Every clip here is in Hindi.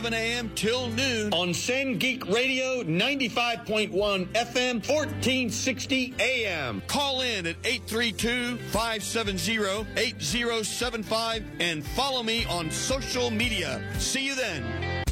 7 a.m. till noon on Send Geek Radio 95.1 FM 1460 AM. Call in at 832-570-8075 and follow me on social media. See you then.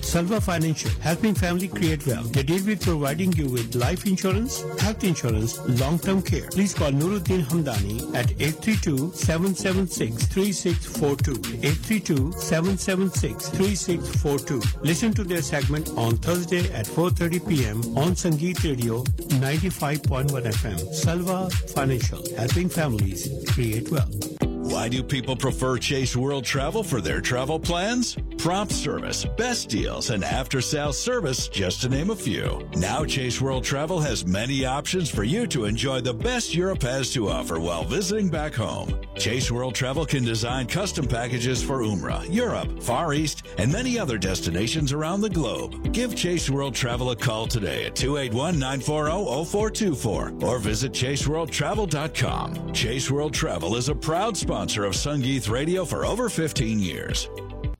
Salva Financial, helping family create wealth. They deal with providing you with life insurance, health insurance, long-term care. Please call Nuruddin Hamdani at 832-776-3642. 832-776-3642. Listen to their segment on Thursday at 4.30 p.m. on Sangeet Radio 95.1 FM. Salva Financial, helping families create wealth. Why do people prefer Chase World Travel for their travel plans? Prompt service, best deals, and after sales service, just to name a few. Now, Chase World Travel has many options for you to enjoy the best Europe has to offer while visiting back home. Chase World Travel can design custom packages for Umrah, Europe, Far East, and many other destinations around the globe. Give Chase World Travel a call today at 281 940 0424 or visit chaseworldtravel.com. Chase World Travel is a proud sponsor of Sungeeth Radio for over 15 years.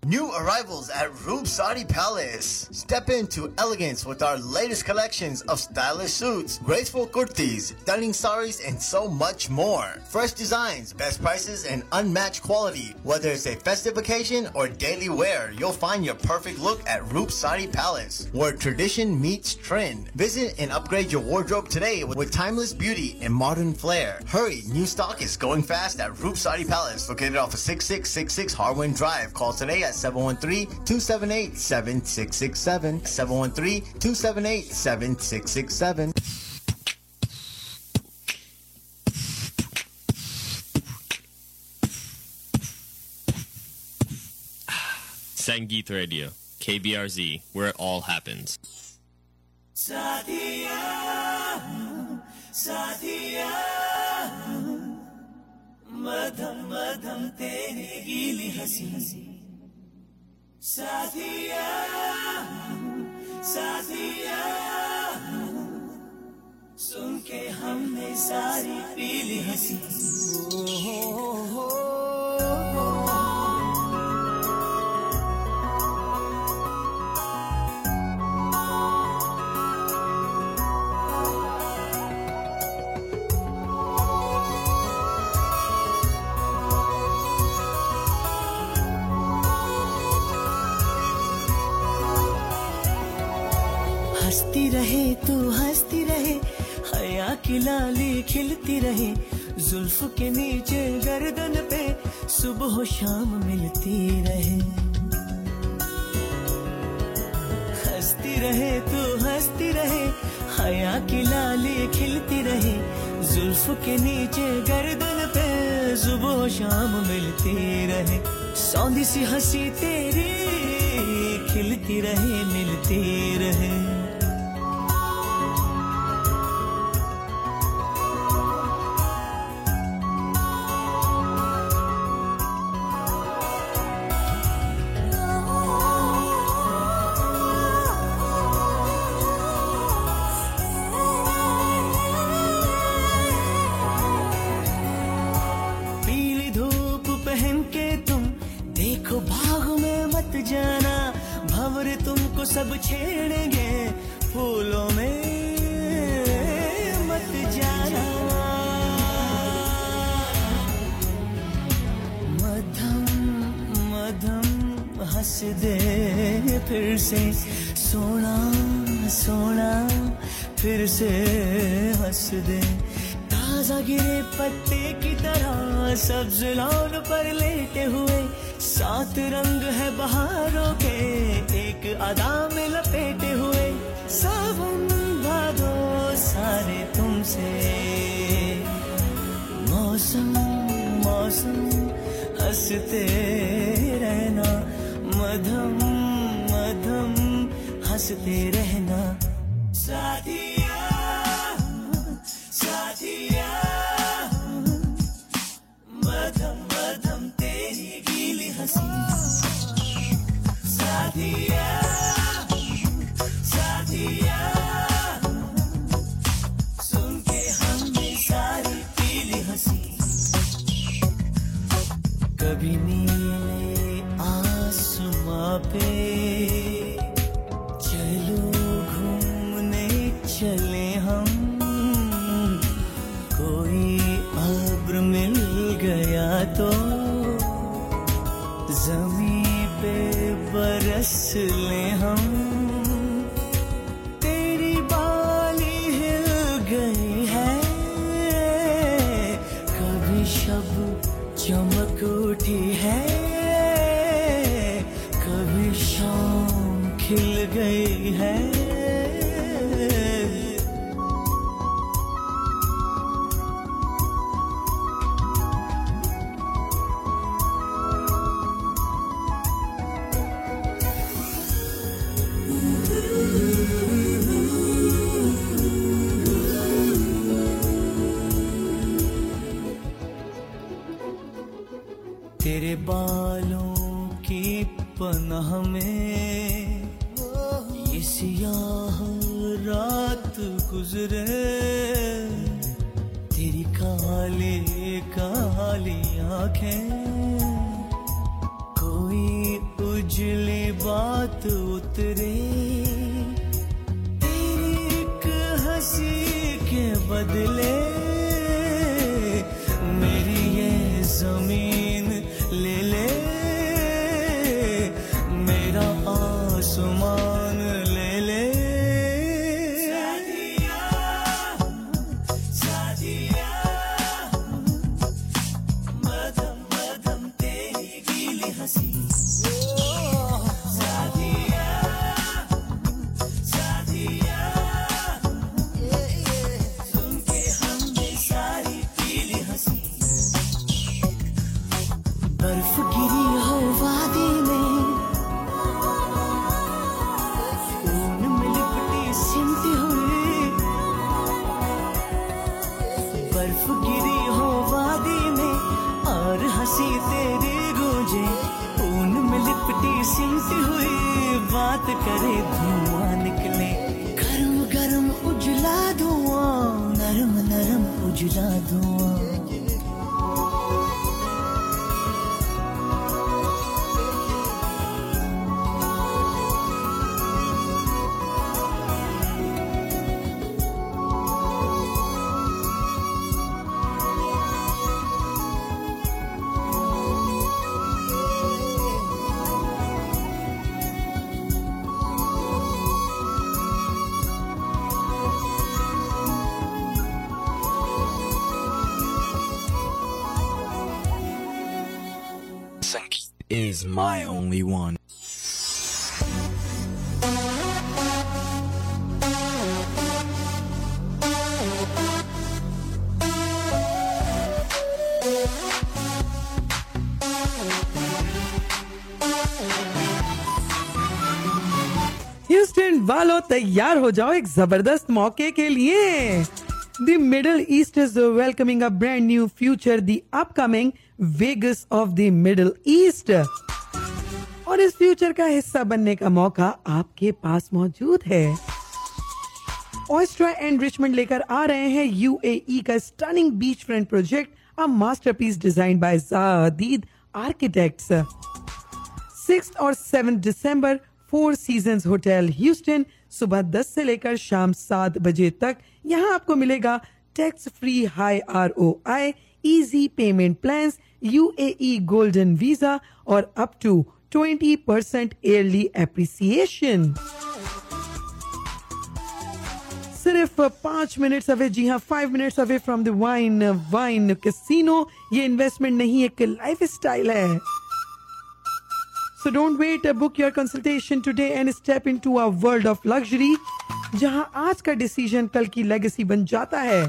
New arrivals at Roob Saudi Palace. Step into elegance with our latest collections of stylish suits, graceful kurtis, stunning saris, and so much more. Fresh designs, best prices, and unmatched quality. Whether it's a festive occasion or daily wear, you'll find your perfect look at Roob Saudi Palace, where tradition meets trend. Visit and upgrade your wardrobe today with timeless beauty and modern flair. Hurry, new stock is going fast at Roob Saudi Palace, located off of 6666 Harwin Drive. Call today at 713-278-7667. 713-278-7667. Sangeet Radio, KBRZ, where it all happens. Satya, Satya, Madam Madam, tere gili hasi hasi. साथिया साथिया सुन के हमने सारी पीली हँसी। रहे, तू हंसती रहे, हया की लाली खिलती रहे, जुल्फ के नीचे गर्दन पे सुबह शाम मिलती रहे। हंसती रहे, तू हंसती रहे, हया की लाली खिलती रहे, जुल्फ के नीचे गर्दन पे सुबह शाम मिलती रहे। सौंधी सी हँसी तेरी खिलती रहे, मिलती रहे। तो जमी पे बरस ले हम। Is my only one. Houston वालों, तैयार हो जाओ एक ज़बरदस्त मौके के लिए the Middle East is welcoming a brand new future the upcoming Vegas of the Middle East और इस फ्यूचर का हिस्सा बनने का मौका आपके पास मौजूद है। ऑस्ट्रा एंड रिचमंड लेकर आ रहे हैं यूएई का stunning beach front project a masterpiece design by Jadeed architects six और सेवन दिसंबर फोर सीज़न होटल ह्यूस्टन सुबह 10 से लेकर शाम 7 बजे तक यहाँ आपको मिलेगा tax free high R O I easy payment plans UAE golden visa और up to 20 percent yearly appreciation सिर्फ़ पाँच मिनट्स अवे जी हाँ five minutes away from the Wynn Wynn casino ये इन्वेस्टमेंट नहीं एक लाइफ स्टाइल है। So don't wait, uh, book your consultation today and step into a world of luxury जहाँ आज का डिसीज़न कल की लेगेसी बन जाता है।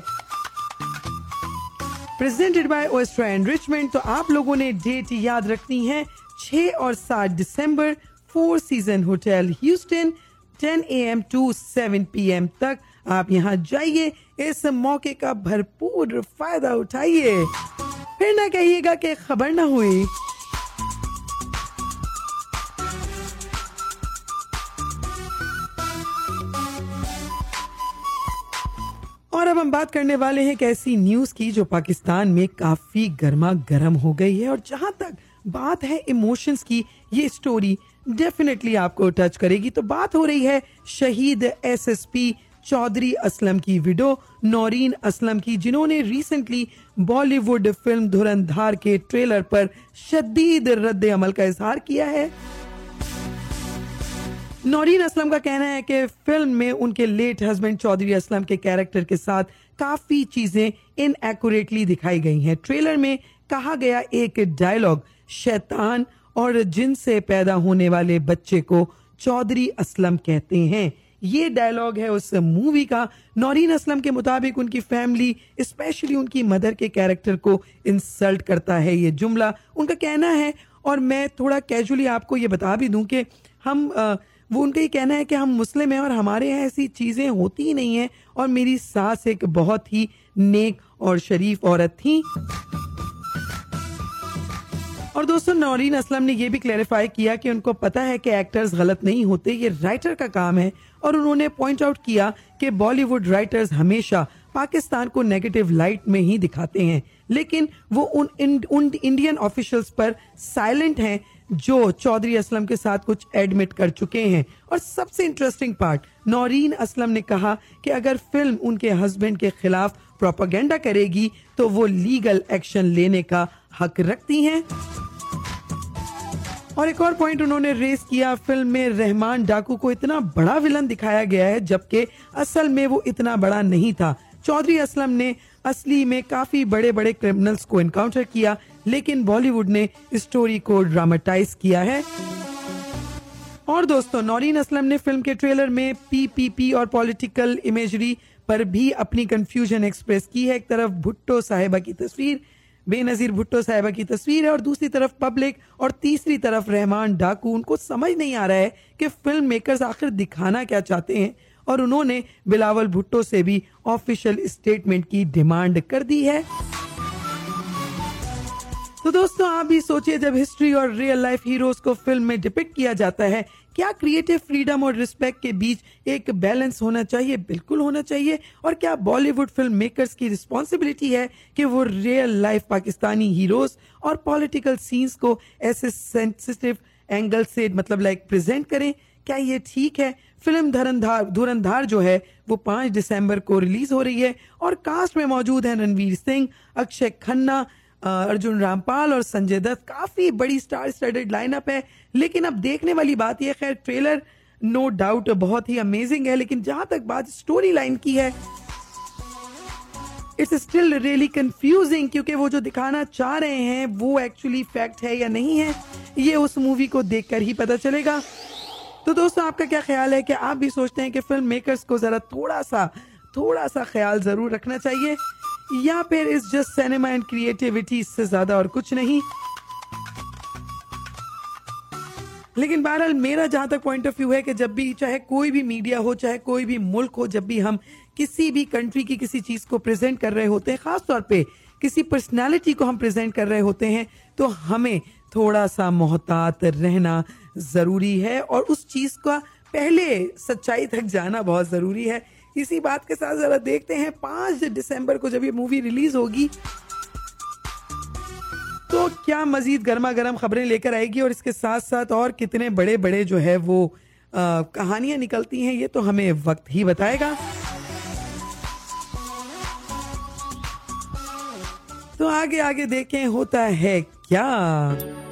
प्रेजेंटेड बाय ओस्ट्रा एनरिचमेंट तो आप लोगों ने डेट याद रखनी है 6 और 7 दिसंबर Four Season hotel Houston 10 AM to 7 PM तक। आप यहाँ जाइए, इस मौके का भरपूर फ़ायदा उठाइए। फिर ना कहिएगा कि खबर ना हुई। और अब हम बात करने वाले हैं एक ऐसी न्यूज़ की जो पाकिस्तान में काफ़ी गर्मा गर्म हो गई है और जहाँ तक बात है इमोशंस की, ये स्टोरी डेफिनेटली आपको टच करेगी। तो बात हो रही है शहीद एसएसपी चौधरी असलम की विडो नौरीन असलम की, जिन्होंने रिसेंटली बॉलीवुड फ़िल्म धुरंधार के ट्रेलर पर शदीद रद्द अमल का इजहार किया है। नौरीन असलम का कहना है कि फ़िल्म में उनके लेट हस्बैंड चौधरी असलम के कैरेक्टर के साथ काफ़ी चीज़ें इनएक्यूरेटली दिखाई गई हैं। ट्रेलर में कहा गया एक डायलॉग शैतान और जिन से पैदा होने वाले बच्चे को चौधरी असलम कहते हैं। ये डायलॉग है उस मूवी का। नौरीन असलम के मुताबिक उनकी फैमिली स्पेशली उनकी मदर के कैरेक्टर को इंसल्ट करता है ये जुमला। उनका कहना है और मैं थोड़ा कैजुअली आपको ये बता भी दूँ कि हम आ, वो उनका ये कहना है कि हम मुस्लिम हैं और हमारे यहाँ ऐसी चीज़ें होती ही नहीं हैं और मेरी सास एक बहुत ही नेक और शरीफ औरत थी। और दोस्तों नौरीन असलम ने यह भी क्लैरिफाई किया कि उनको पता है कि एक्टर्स गलत नहीं होते ये राइटर का काम है। और उन्होंने पॉइंट आउट किया कि बॉलीवुड राइटर्स हमेशा पाकिस्तान को नेगेटिव लाइट में ही दिखाते हैं। लेकिन वो उन, उन इंडियन ऑफिशियल्स पर साइलेंट हैं जो चौधरी असलम के साथ कुछ एडमिट कर चुके हैं। और सबसे इंटरेस्टिंग पार्ट नौरीन असलम ने कहा कि अगर फ़िल्म उनके हस्बैंड के खिलाफ प्रोपागेंडा करेगी तो वो लीगल एक्शन लेने का हक रखती हैं। और एक और पॉइंट उन्होंने रेस किया फ़िल्म में रहमान डाकू को इतना बड़ा विलन दिखाया गया है, जबकि असल में वो इतना बड़ा नहीं था। चौधरी असलम ने असली में काफ़ी बड़े बड़े क्रिमिनल्स को इनकाउंटर किया लेकिन बॉलीवुड ने स्टोरी को ड्रामेटाइज किया है। और दोस्तों, नौरीन असलम ने फ़िल्म के ट्रेलर में पीपीपी और पॉलिटिकल इमेजरी पर भी अपनी कंफ्यूजन एक्सप्रेस की है। एक तरफ़ भुट्टो साहिबा की तस्वीर, बेनजीर भुट्टो साहिबा की तस्वीर है, और दूसरी तरफ़ पब्लिक, और तीसरी तरफ़ रहमान डाकू। उनको समझ नहीं आ रहा है कि फ़िल्म मेकर्स आखिर दिखाना क्या चाहते हैं, और उन्होंने बिलावल भुट्टो से भी ऑफिशियल स्टेटमेंट की डिमांड कर दी है। तो दोस्तों, आप भी सोचिए जब हिस्ट्री और रियल लाइफ हीरोज को फ़िल्म में डिपिक्ट किया जाता है, क्या क्रिएटिव फ्रीडम और रिस्पेक्ट के बीच एक बैलेंस होना चाहिए? बिल्कुल होना चाहिए। और क्या बॉलीवुड फ़िल्म मेकर्स की रिस्पॉन्सिबिलिटी है कि वो रियल लाइफ पाकिस्तानी हीरोज और पॉलिटिकल सीन्स को ऐसे सेंसिटिव एंगल से मतलब लाइक प्रेजेंट करें? क्या ये ठीक है? फ़िल्म धरंधार, धुरंधार जो है, वो पाँच दिसंबर को रिलीज़ हो रही है। और कास्ट में मौजूद है रणवीर सिंह, अक्षय खन्ना अर्जुन रामपाल और संजय दत्त काफ़ी बड़ी स्टार स्टडेड लाइनअप है। लेकिन अब देखने वाली बात यह खैर ट्रेलर नो डाउट बहुत ही अमेजिंग है, लेकिन जहाँ तक बात स्टोरी लाइन की है इट्स स्टिल रियली कंफ्यूजिंग क्योंकि वो जो दिखाना चाह रहे हैं, वो एक्चुअली फैक्ट है या नहीं है, ये उस मूवी को देखकर ही पता चलेगा। तो दोस्तों, आपका क्या ख्याल है कि आप भी सोचते हैं कि फ़िल्म मेकर्स को जरा थोड़ा सा थोड़ा सा ख्याल ज़रूर रखना चाहिए। या फिर इस जस्ट सिनेमा एंड क्रिएटिविटी इससे ज़्यादा और कुछ नहीं। लेकिन बहरहाल, मेरा जहाँ तक पॉइंट ऑफ़ व्यू है कि जब भी, चाहे कोई भी मीडिया हो, चाहे कोई भी मुल्क हो, जब भी हम किसी भी कंट्री की किसी चीज़ को प्रेजेंट कर रहे होते हैं, खासतौर पे किसी पर्सनालिटी को हम प्रेजेंट कर रहे होते हैं तो हमें थोड़ा सा मोहतात रहना ज़रूरी है और उस चीज़ का पहले सच्चाई तक जाना बहुत ज़रूरी है। इसी बात के साथ जरा देखते हैं पाँच दिसंबर को जब ये मूवी रिलीज़ होगी तो क्या मजीद गर्मा गर्म खबरें लेकर आएगी और इसके साथ साथ और कितने बड़े बड़े जो है वो कहानियाँ निकलती हैं, ये तो हमें वक्त ही बताएगा। तो आगे आगे देखें, होता है क्या?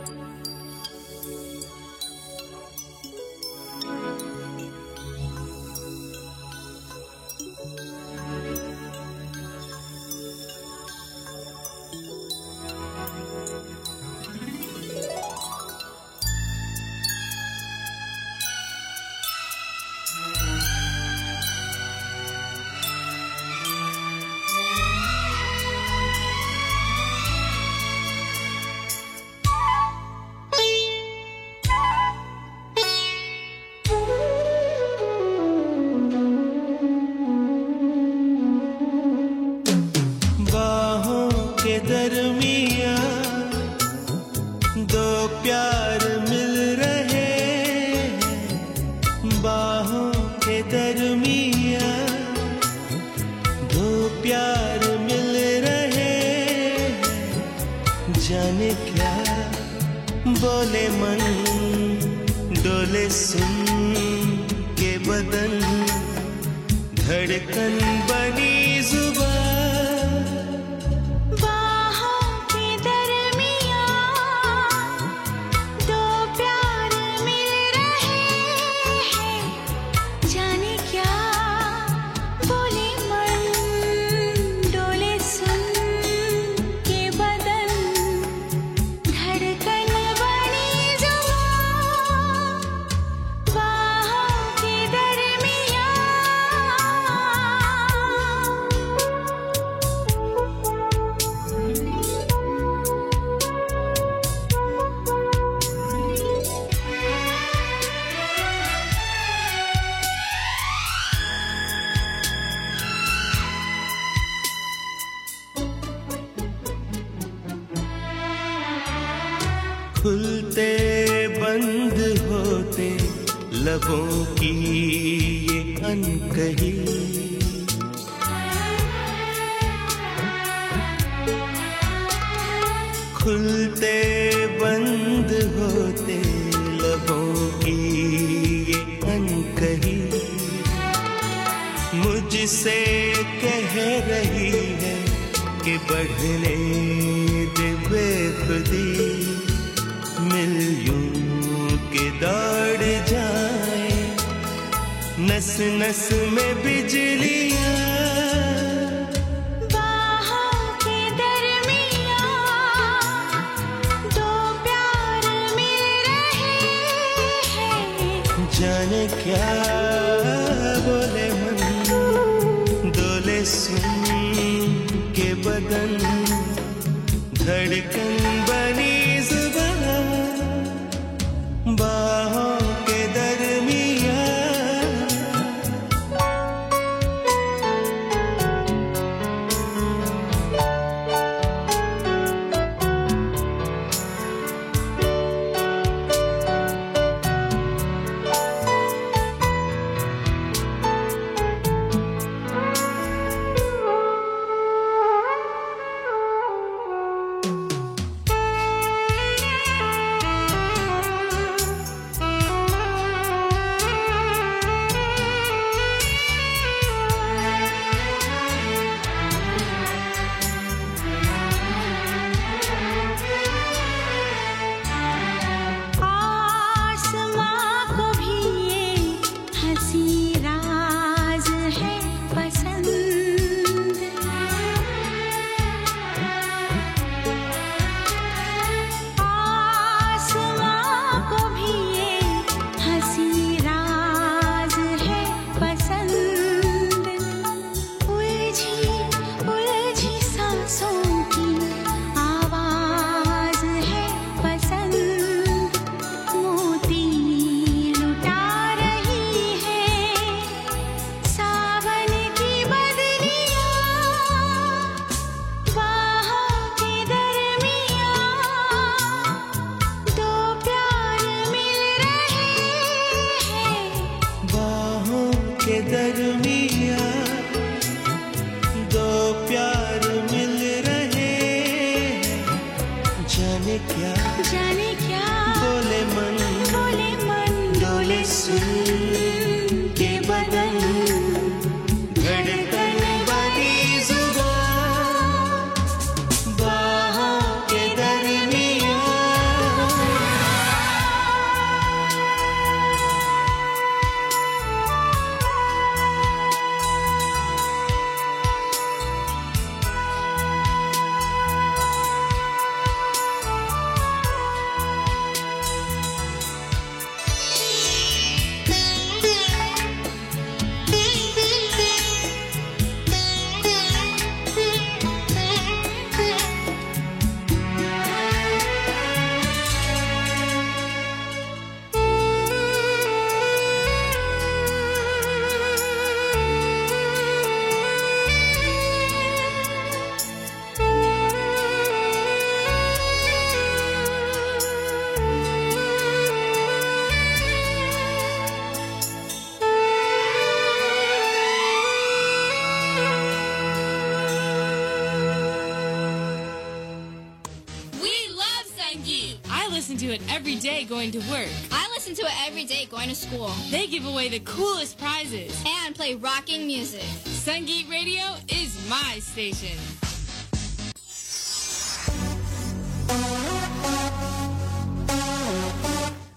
day going to work. I listen to it every day going to school They give away the coolest prizes. and play rocking music. Sangeet Radio is my station.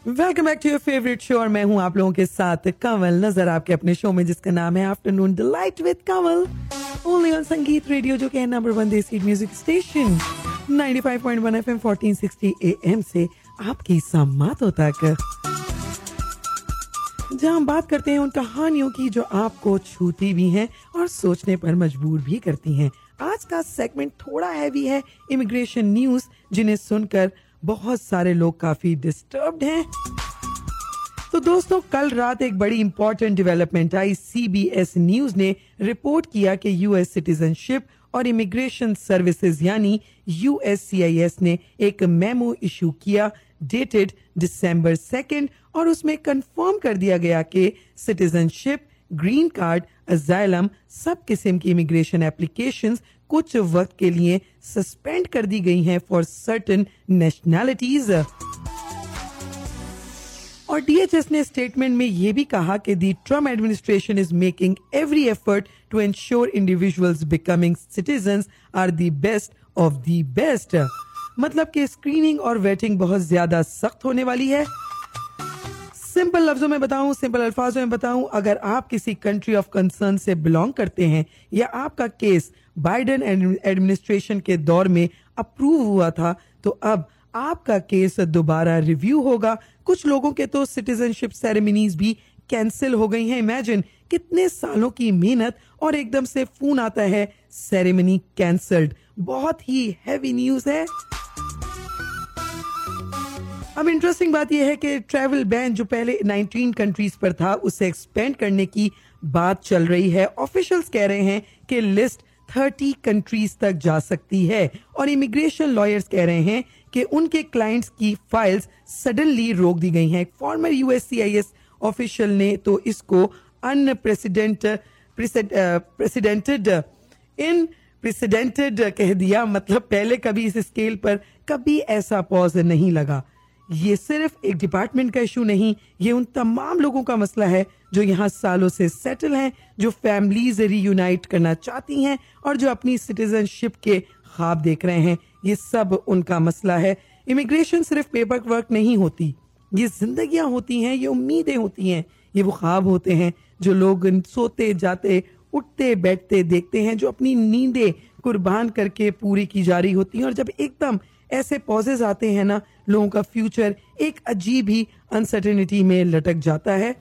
Welcome back to your favourite show और मैं हूं आप लोगों के साथ कंवल नजर आपके अपने शो में जिसका नाम है afternoon delight with Kanwal only on Sangeet radio जो कि है number one desi music station 95.1 FM 1460 AM से आपकी सम्मातों तक जहाँ हम बात करते हैं उन कहानियों की जो आपको छूती भी हैं और सोचने पर मजबूर भी करती हैं। आज का सेगमेंट थोड़ा हैवी है इमिग्रेशन न्यूज़ जिन्हें सुनकर बहुत सारे लोग काफ़ी डिस्टर्ब्ड हैं। तो दोस्तों, कल रात एक बड़ी इंपॉर्टेंट डेवलपमेंट आई। सीबीएस न्यूज़ ने रिपोर्ट किया कि यूएस सिटीजनशिप और इमिग्रेशन सर्विसेज़ यानी यूएससीआईएस ने एक मेमो इशू किया डेटेड दिसंबर सेकेंड और उसमें कंफर्म कर दिया गया कि सिटीजनशिप ग्रीन कार्ड अजाइलम सब किस्म की इमिग्रेशन एप्लीकेशन कुछ वक्त के लिए सस्पेंड कर दी गई हैं फॉर सर्टन नेशनैलिटीज और डीएचएस ने स्टेटमेंट में यह भी कहा कि the Trump administration is making every effort to ensure individuals becoming citizens are the best of the best मतलब कि स्क्रीनिंग और वेटिंग बहुत ज़्यादा सख्त होने वाली है। सिंपल लफ्जों में बताऊँ सिंपल अल्फाजों में बताऊँ, अगर आप किसी कंट्री ऑफ़ कंसर्न से बिलोंग करते हैं, या आपका केस बाइडेन एडमिनिस्ट्रेशन के दौर में अप्रूव हुआ था तो अब आपका केस दोबारा रिव्यू होगा। कुछ लोगों के तो सिटीजनशिप सेरेमनीज भी कैंसिल हो गई हैं। इमेजिन कितने सालों की मेहनत और एकदम से फ़ोन आता है, सेरेमनी कैंसल्ड। बहुत ही हैवी न्यूज़ है। अब इंटरेस्टिंग बात यह है कि ट्रैवल बैन जो पहले 19 कंट्रीज़ पर था, उसे एक्सपेंड करने की बात चल रही है। ऑफिशियल्स कह रहे हैं कि लिस्ट 30 कंट्रीज़ तक जा सकती है और इमिग्रेशन लॉयर्स कह रहे हैं कि उनके क्लाइंट्स की फाइल्स सडनली रोक दी गई हैं। फॉर्मर यूएससीआईएस ऑफिशियल ने तो इसको अनप्रेसिडेंट प्रेसिडेंटेड इन प्रेसिडेंटेड कह दिया। मतलब पहले कभी इस स्केल पर कभी ऐसा पॉज नहीं लगा। ये सिर्फ़ एक डिपार्टमेंट का इशू नहीं, ये उन तमाम लोगों का मसला है जो यहाँ सालों से सेटल हैं, जो फैमिलीज़ रीयूनाइट करना चाहती हैं और जो अपनी सिटीजनशिप के ख्वाब देख रहे हैं। ये सब उनका मसला है। इमिग्रेशन सिर्फ़ पेपर वर्क नहीं होती। ये जिंदगियाँ होती हैं, ये उम्मीदें होती हैं। ये वो ख्वाब होते हैं जो लोग सोते, जाते, उठते, बैठते, देखते हैं, जो अपनी नींदें कुर्बान करके पूरी की जा रही होती हैं। और जब एकदम ऐसे पॉजेज आते हैं ना, लोगों का फ्यूचर एक अजीब ही अनसर्टेनिटी में लटक जाता है।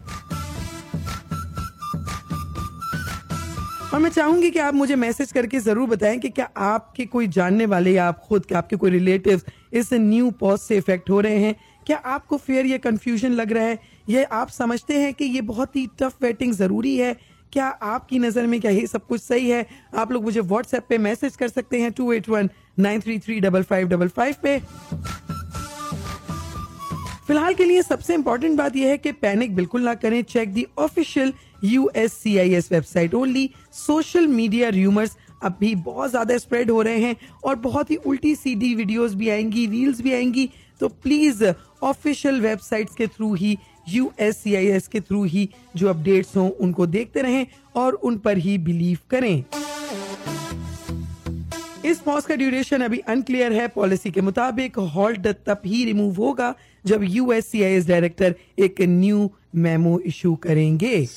और मैं चाहूँगी कि आप मुझे मैसेज करके ज़रूर बताएँ कि क्या आपके कोई जानने वाले या आप खुद के, आपके कोई रिलेटिव इस न्यू पॉज से इफ़ेक्ट हो रहे हैं? क्या आपको फेयर या कंफ्यूजन लग रहा है? या आप समझते हैं कि ये बहुत ही टफ वेटिंग ज़रूरी है? क्या आपकी नज़र में क्या ये सब कुछ सही है? आप लोग मुझे व्हाट्सएप पे मैसेज कर सकते हैं two eight one nine three three double five double five पे। फ़िलहाल के लिए सबसे इंपॉर्टेंट बात यह है कि पैनिक बिल्कुल ना करें। Check the official USCIS website only social media rumours अभी बहुत ज़्यादा स्प्रेड हो रहे हैं और बहुत ही उल्टी सीधी वीडियोस भी आएँगी रील्स भी आएँगी। तो प्लीज़ ऑफिशियल वेबसाइट्स के थ्रू ही यूएससीआईएस के थ्रू ही जो अपडेट्स हों, उनको देखते रहें और उन पर ही बिलीव करें। इस पॉज का ड्यूरेशन अभी अनक्लियर है। पॉलिसी के मुताबिक हॉल्ट तब ही रिमूव होगा जब यूएससीआईएस डायरेक्टर एक न्यू मेमो इशू करेंगे।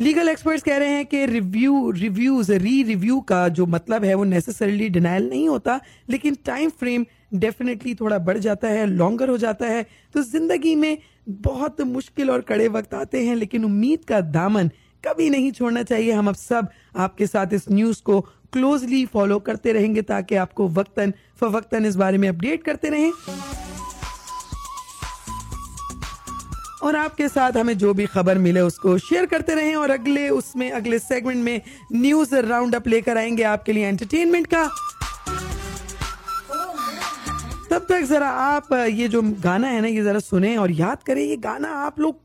लीगल एक्सपर्ट्स कह रहे हैं कि रिव्यू रिव्यूज़ री रिव्यू का जो मतलब है वो नेसेसरली डिनाइल नहीं होता, लेकिन टाइम फ्रेम डेफिनेटली थोड़ा बढ़ जाता है लॉन्गर हो जाता है। तो ज़िंदगी में बहुत मुश्किल और कड़े वक्त आते हैं, लेकिन उम्मीद का दामन कभी नहीं छोड़ना चाहिए। हम अब सब आपके साथ इस न्यूज़ को क्लोजली फॉलो करते रहेंगे ताकि आपको वक्तन, फवक्तन इस बारे में अपडेट करते रहें। और आपके साथ हमें जो भी खबर मिले उसको शेयर करते रहें और अगले उसमें, अगले सेगमेंट में न्यूज़ राउंड अप लेकर आएँगे आपके लिए एंटरटेनमेंट का। तब तक जरा आप, ये जो गाना है ना, ये जरा सुने और याद करें, ये गाना आप लोग,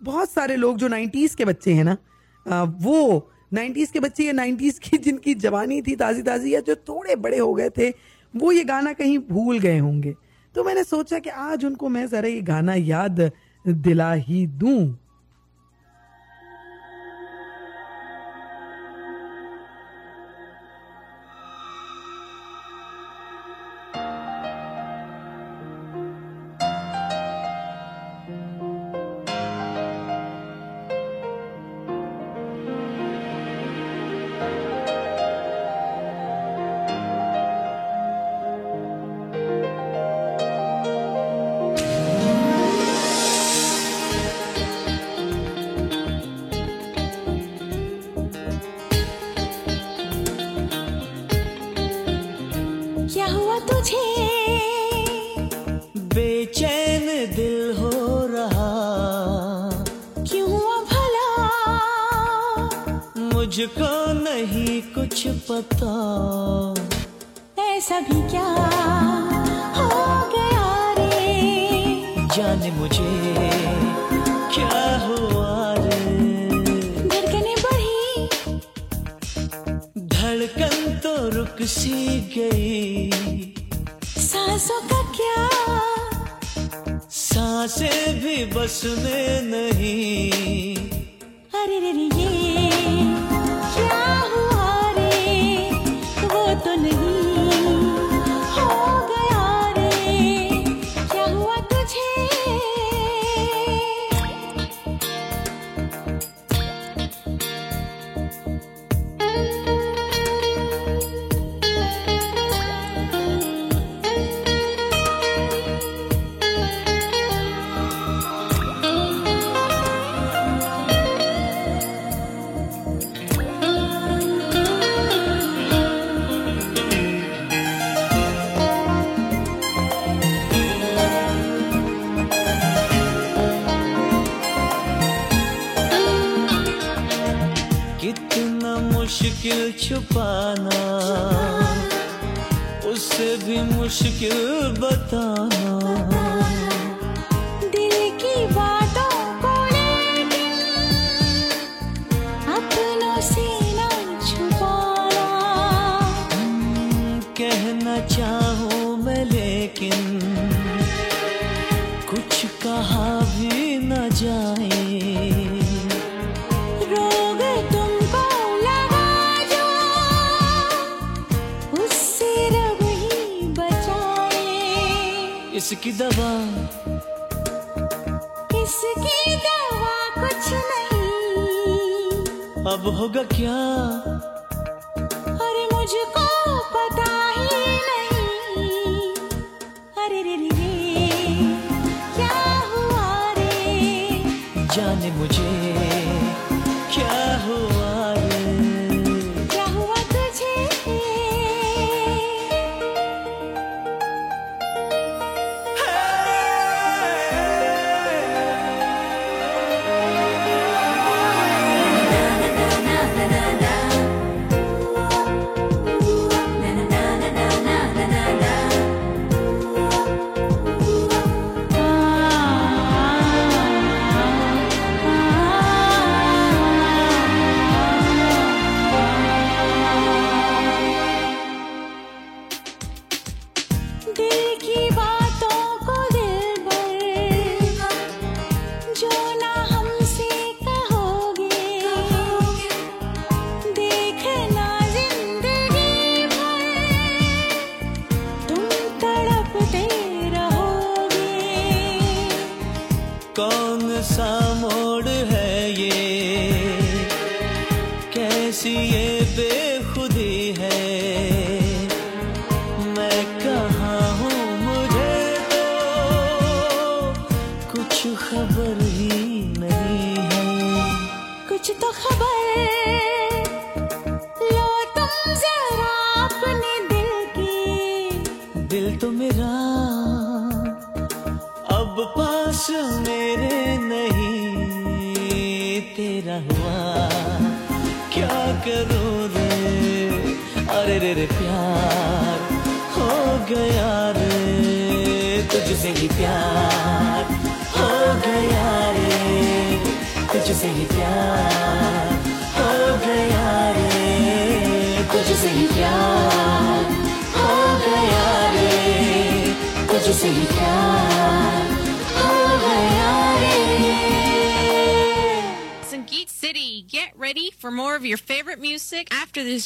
बहुत सारे लोग जो 90s के बच्चे हैं ना वो 90s के बच्चे या 90s की जिनकी जवानी थी ताजी ताजी या जो थोड़े बड़े हो गए थे, वो ये गाना कहीं भूल गए होंगे। तो मैंने सोचा कि आज उनको मैं जरा ये गाना याद दिला ही दूँ। मुझको नहीं कुछ पता। ऐसा भी क्या हो गया रे? जाने मुझे क्या हुआ रे? धड़कने बढ़ी। धड़कन तो रुक सी गई। सांसों का क्या? साँसें भी बस में नहीं। अरे रे रे ये।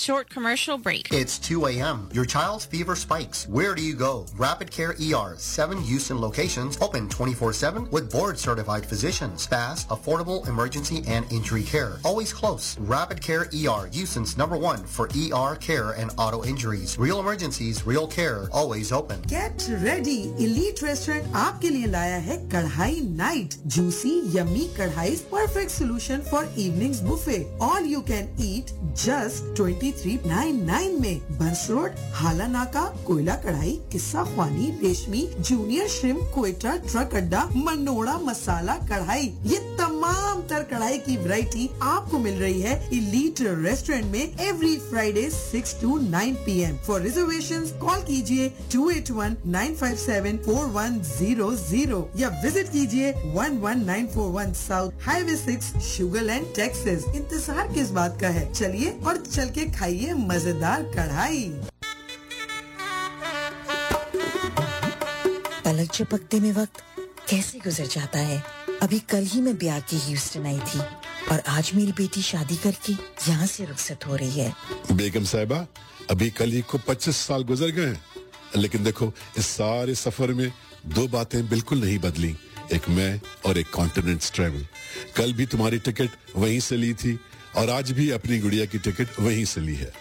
short commercial break. It's 2 a.m. Your child's fever spikes. Where do you go? Rapid Care ER, seven Houston locations, open 24-7 with board-certified physicians. Fast, affordable emergency and injury care. Always close. Rapid Care ER, Houston's number one for ER care and auto injuries. Real emergencies, real care. Always open. Get ready. Elite Restaurant आपके लिए लाया है kadhai night juicy yummy kadhai perfect solution for evenings buffet all you can eat just twenty three nine nine में बंस रोड हाला नाका कोयला कढ़ाई किस्सा खानी रेशमी, जूनियर श्रिम, कोयटा, ट्रक अड्डा, मनोड़ा, मसाला कढ़ाई, ये तमाम तर कढ़ाई की वैरायटी आपको मिल रही है इलीट रेस्टोरेंट में every Friday six to nine P M for reservation call कीजिए two eight one nine five seven four one zero zero या विज़िट कीजिए one one nine four one south highway six Sugar Land Texas इंतज़ार किस बात का है? चलिए और चल के खाइए। मज़ेदार कढ़ाई। पलक झपकते में वक्त कैसे गुजर जाता है? अभी कल ही मैं ब्याह की ह्यूस्टन आई थी और आज मेरी बेटी शादी करके यहाँ से रुखसत हो रही है। बेगम साहिबा अभी कल ही को 25 साल गुजर गए हैं। लेकिन देखो इस सारे सफ़र में दो बातें बिल्कुल नहीं बदली। एक मैं और एक कॉन्टिनेंट्स ट्रेवल कल भी तुम्हारी टिकट वहीं से ली थी और आज भी अपनी गुड़िया की टिकट वहीं से ली है।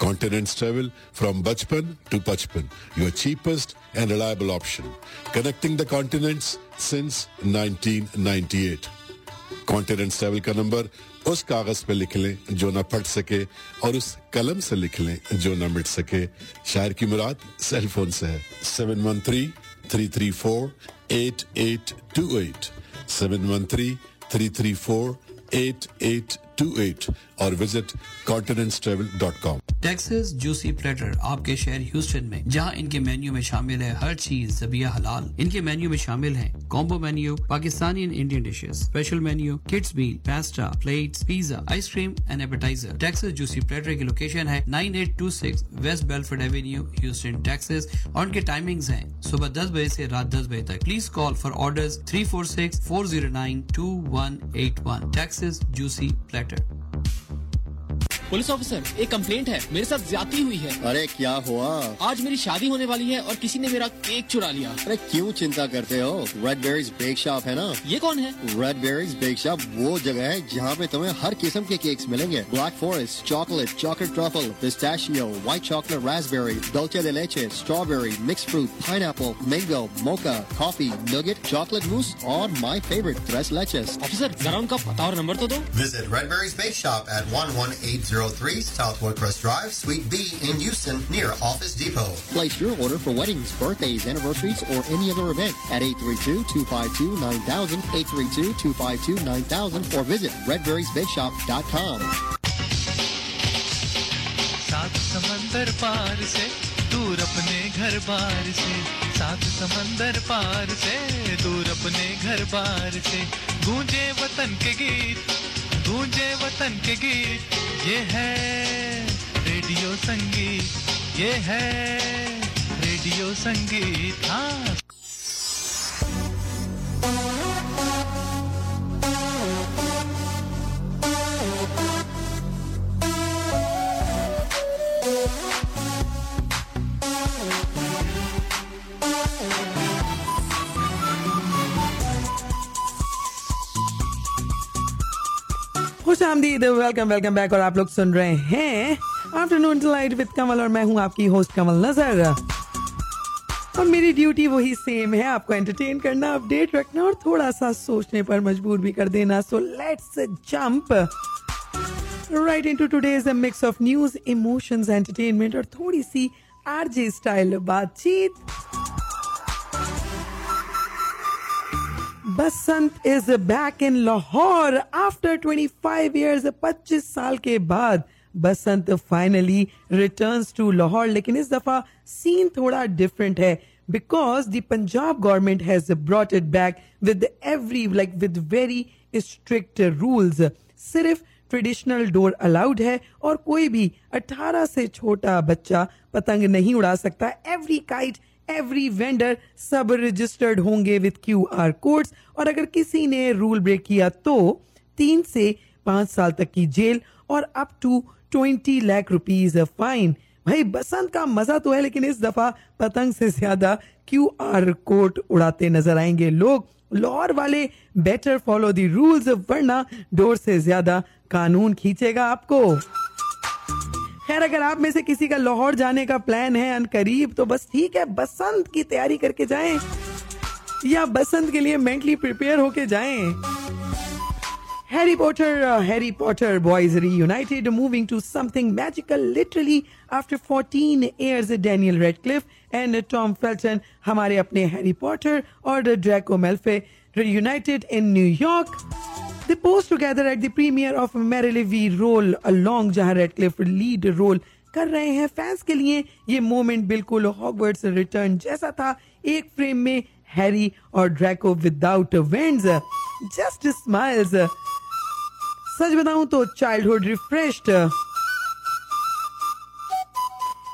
कॉन्टिनेंट्स ट्रेवल फ्रॉम बचपन टू पचपन your cheapest and reliable option connecting the continents since 1998 Continents Travel का नंबर उस कागज़ पे लिख लें जो ना पढ़ सके और उस कलम से लिख लें जो ना मिट सके। शायर की मुराद सेल फ़ोन से है। Seven one three three three four eight eight two eight seven one three three three four eight eight two eight और visit continentstravel.com Texas Juicy Platter आपके शहर ह्यूस्टन में, जहाँ इनके मेन्यू में शामिल है हर चीज़ जबिया हलाल। इनके मेन्यू में शामिल है combo menu Pakistani and Indian dishes special menu kids meal pasta plate pizza ice cream and appetizer Texas Juicy Platter की लोकेशन है 9826 West Bellfort Avenue Houston Texas और उनके टाइमिंग्स हैं सुबह 10 बजे से रात 10 बजे तक। Please call for orders 346 409 2181 Texas Juicy Platter police officer एक कंप्लेंट है मेरे साथ ज़्यादा हुई है। अरे क्या हुआ? आज मेरी शादी होने वाली है और किसी ने मेरा केक चुरा लिया। अरे क्यों चिंता करते हो? रेड बेरीज बेक शॉप है ना? ये कौन है? रेड बेरीज बेक शॉप वो जगह है जहाँ पे तुम्हें हर किस्म के केक्स मिलेंगे। Black forest chocolate chocolate truffle pistachio white chocolate raspberry dolce de leche strawberry mix fruit pineapple mango mocha coffee nugget chocolate mousse और my favourite tres leches. Officer जरा उनका पता और नंबर तो दो। Visit Red Berry's Bake Shop at 11803 Southwood Crest Drive, Suite B in Houston, near Office Depot. Place your order for weddings, birthdays, anniversaries, or any other event at 832-252-9000, 832-252-9000, or visit redberriesbakeshop.com. सात समंदर पार से दूर अपने घर बार से सात समंदर पार से दूर अपने घर बार से गूंजे वतन के गीत गूंजे वतन के गीत ये है रेडियो संगीत ये है रेडियो संगीत। हाँ। वेलकम वेलकम बैक और आप लोग सुन रहे हैं आफ्टरनून डिलाइट विद कमल और मैं हूँ आपकी होस्ट कमल नज़र और मेरी ड्यूटी वही सेम है, आपको एंटरटेन करना अपडेट रखना और थोड़ा सा सोचने पर मजबूर भी कर देना। So let's jump right into today's a mix of news emotions entertainment और थोड़ी सी आरजे स्टाइल बातचीत। Basant is back in Lahore after 25 years 25 साल के बाद Basant finally returns to Lahore लेकिन इस दफ़ा सीन थोड़ा डिफरेंट है because the Punjab government has brought it back with every like with very strict rules सिर्फ़ ट्रेडिशनल डोर अलाउड है और कोई भी 18 से छोटा बच्चा पतंग नहीं उड़ा सकता. एवरी काइट एवरी वेंडर सब रजिस्टर्ड होंगे विद क्यू आर कोड्स और अगर किसी ने रूल ब्रेक किया तो तीन से पाँच साल तक की जेल और up to twenty lakh rupees fine भाई, बसंत का मज़ा तो है, लेकिन इस दफ़ा पतंग से ज़्यादा क्यू आर कोड उड़ाते नज़र आएँगे लोग। लाहौर वाले बेटर फॉलो द रूल्स वरना डोर से ज़्यादा कानून खींचेगा आपको। खैर, अगर आप में से किसी का लाहौर जाने का प्लान है, अन करीब तो बस ठीक है, बसंत की तैयारी करके जाए। या बसंत के लिए मेंटली प्रिपेयर होके जाएँ। Harry Potter Harry Potter boys reunited moving to something magical literally after 14 years Daniel Radcliffe and Tom Felton हमारे अपने हैरी पॉटर और Draco Malfoy reunited in New York They posed together at the premiere of Merrily We Roll Along, जहाँ Radcliffe lead role. कर रहे हैं फैंस के लिए ये मोमेंट बिल्कुल हॉगवर्ड्स रिटर्न जैसा था एक फ्रेम में हैरी और Draco without wands just smiles सच बताऊँ तो childhood refreshed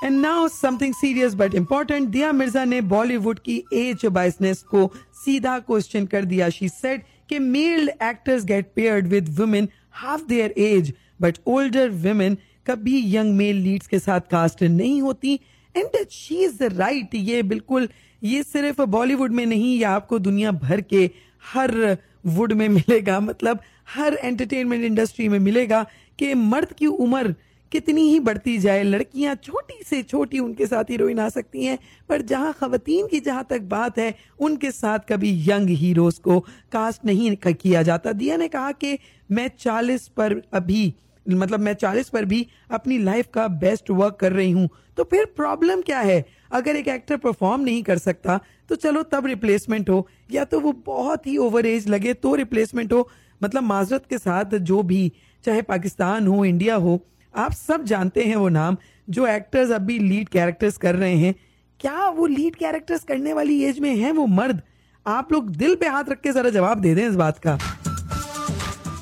and now something serious but important Dia Mirza ने बॉलीवुड की एज बाइसनेस को सीधा क्वेश्चन कर दिया शी सेड कि male actors get paired with women half their age, but older women कभी यंग मेल लीड्स के साथ कास्ट नहीं होती। And she is the right ये बिल्कुल, ये सिर्फ़ बॉलीवुड में नहीं, ये आपको दुनिया भर के हर वुड में मिलेगा। मतलब हर एंटरटेनमेंट इंडस्ट्री में मिलेगा कि मर्द की उम्र कितनी ही बढ़ती जाए, लड़कियाँ छोटी से छोटी उनके साथ हीरोइन आ सकती हैं, पर जहाँ खवतीन की जहाँ तक बात है, उनके साथ कभी यंग हीरोज को कास्ट नहीं किया जाता। दिया ने कहा कि मैं चालीस पर अभी मतलब मैं चालीस पर भी अपनी लाइफ का बेस्ट वर्क कर रही हूँ। तो फिर प्रॉब्लम क्या है? अगर एक एक्टर परफॉर्म नहीं कर सकता तो चलो तब रिप्लेसमेंट हो, या तो वो बहुत ही ओवर एज लगे तो रिप्लेसमेंट हो। मतलब माजरत के साथ जो भी, चाहे पाकिस्तान हो, इंडिया हो आप सब जानते हैं वो नाम, जो एक्टर्स अभी लीड कैरेक्टर्स कर रहे हैं। क्या वो लीड कैरेक्टर्स करने वाली एज में है वो मर्द? आप लोग दिल पे हाथ रख के जरा जवाब दे दें इस बात का।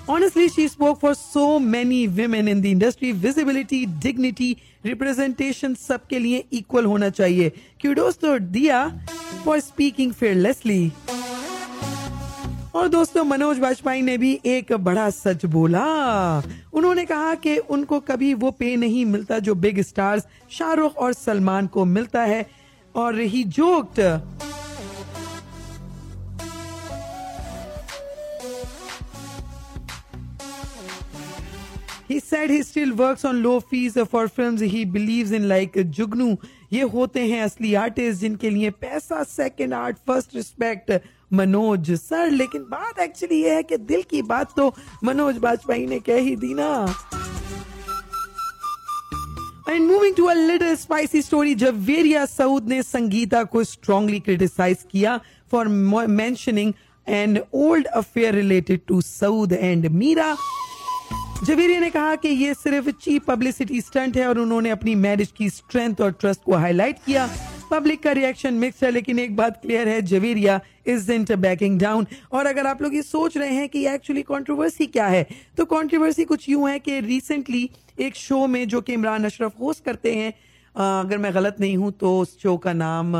Honestly she spoke for so many women in the industry visibility dignity representation सबके लिए इक्वल होना चाहिए। क्यूडोस्तो दिया फॉर स्पीकिंग फेयरलेसली और दोस्तों, मनोज वाजपेयी ने भी एक बड़ा सच बोला। उन्होंने कहा कि उनको कभी वो पे नहीं मिलता जो बिग स्टार्स शाहरुख और सलमान को मिलता है। और ही joked He said he still works on low fees for films he believes in, like जुगनू। ये होते हैं असली आर्टिस्ट जिनके लिए पैसा second art first respect Manoj sir. लेकिन बात एक्चुअली ये है कि दिल की बात तो मनोज वाजपेयी ने कह ही दी ना। And moving to a little spicy story जब जवेरिया सऊद ने संगीता को स्ट्रांगली क्रिटिसाइज किया for mentioning an old affair related to Saud and Meera Javeria ने कहा कि ये सिर्फ़ चीप पब्लिसिटी स्टंट है और उन्होंने अपनी मैरिज की स्ट्रेंथ और ट्रस्ट को हाईलाइट किया। पब्लिक का रिएक्शन मिक्स है, लेकिन एक बात क्लियर है Javeria is ain't backing down और अगर आप लोग ये सोच रहे हैं कि एक्चुअली कंट्रोवर्सी क्या है तो कंट्रोवर्सी कुछ यूँ है कि रिसेंटली एक शो में जो कि इमरान अशरफ होस्ट करते हैं अगर मैं गलत नहीं हूँ तो उस शो का नाम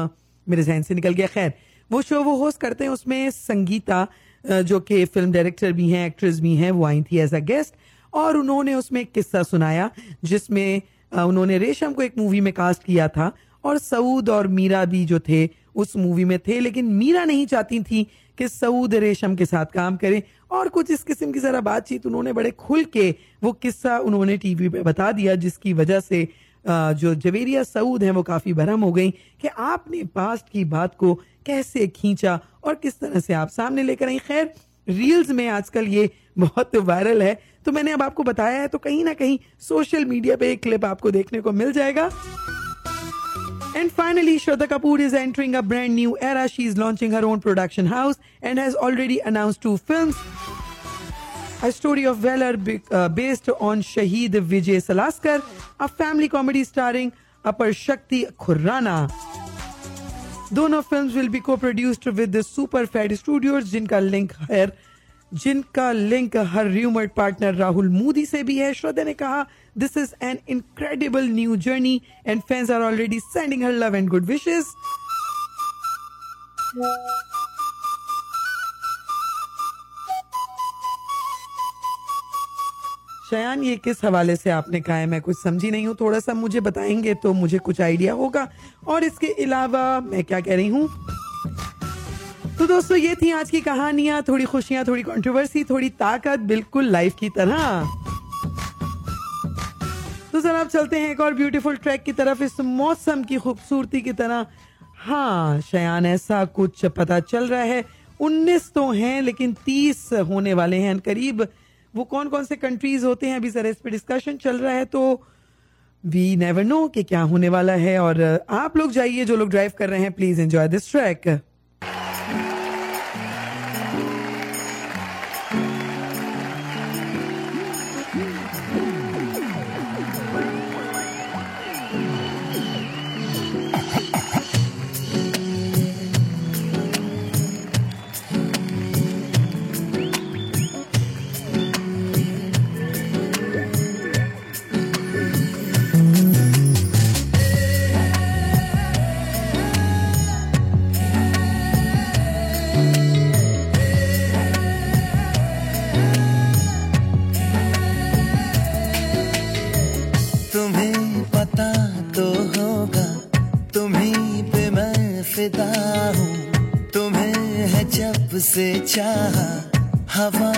मेरे जहन से निकल गया। खैर, वो शो वो होस्ट करते हैं, उसमें संगीता जो कि फ़िल्म डायरेक्टर भी हैं एक्ट्रेस भी हैं, वो आई थी एज अ गेस्ट और उन्होंने उसमें एक किस्सा सुनाया, जिसमें उन्होंने रेशम को एक मूवी में कास्ट किया था और सऊद और मीरा भी जो थे, उस मूवी में थे, लेकिन मीरा नहीं चाहती थी कि सऊद रेशम के साथ काम करे। और कुछ इस किस्म की जरा बातचीत उन्होंने बड़े खुल के वो किस्सा उन्होंने टीवी पे बता दिया, जिसकी वजह से जो जवेरिया सऊद हैं वो काफ़ी भरम हो गई कि आपने पास्ट की बात को कैसे खींचा और किस तरह से आप सामने लेकर आई। खैर रील्स में आजकल ये बहुत वायरल है तो मैंने अब आपको बताया है तो कहीं ना कहीं सोशल मीडिया पे एक क्लिप आपको देखने को मिल जाएगा And finally, Shraddha Kapoor is entering a brand new era. She's launching her own production house and has already announced two films. A story of valor uh, based on Shaheed Vijay Salaskar, a family comedy starring Apar Shakti Khurrana. दोनों films will be co produced with Super Fat studios जिनका लिंक है जिनका link her rumoured partner Rahul Modi से भी है। श्रद्धा ने कहा this is an incredible new journey and fans are already sending her love and good wishes Shayan, ये किस हवाले से आपने कहा है? मैं कुछ समझी नहीं हूँ। थोड़ा सा मुझे बताएँगे तो मुझे कुछ आइडिया होगा। और इसके अलावा मैं क्या कह रही हूँ? तो दोस्तों, ये थी आज की कहानियाँ। थोड़ी खुशियाँ, थोड़ी कंट्रोवर्सी थोड़ी ताकत, बिल्कुल लाइफ की तरह। तो सर आप चलते हैं एक और ब्यूटीफुल ट्रैक की तरफ़। इस मौसम की खूबसूरती की तरह। हाँ शयान, ऐसा कुछ पता चल रहा है। 19 तो हैं, लेकिन 30 होने वाले हैं, करीब वो कौन कौन से कंट्रीज़ होते हैं? अभी जरा इस पर डिस्कशन चल रहा है तो वी नेवर नो कि क्या होने वाला है। और आप लोग जाइए, जो लोग ड्राइव कर रहे हैं प्लीज़ एंजॉय दिस ट्रैक से चाह हवा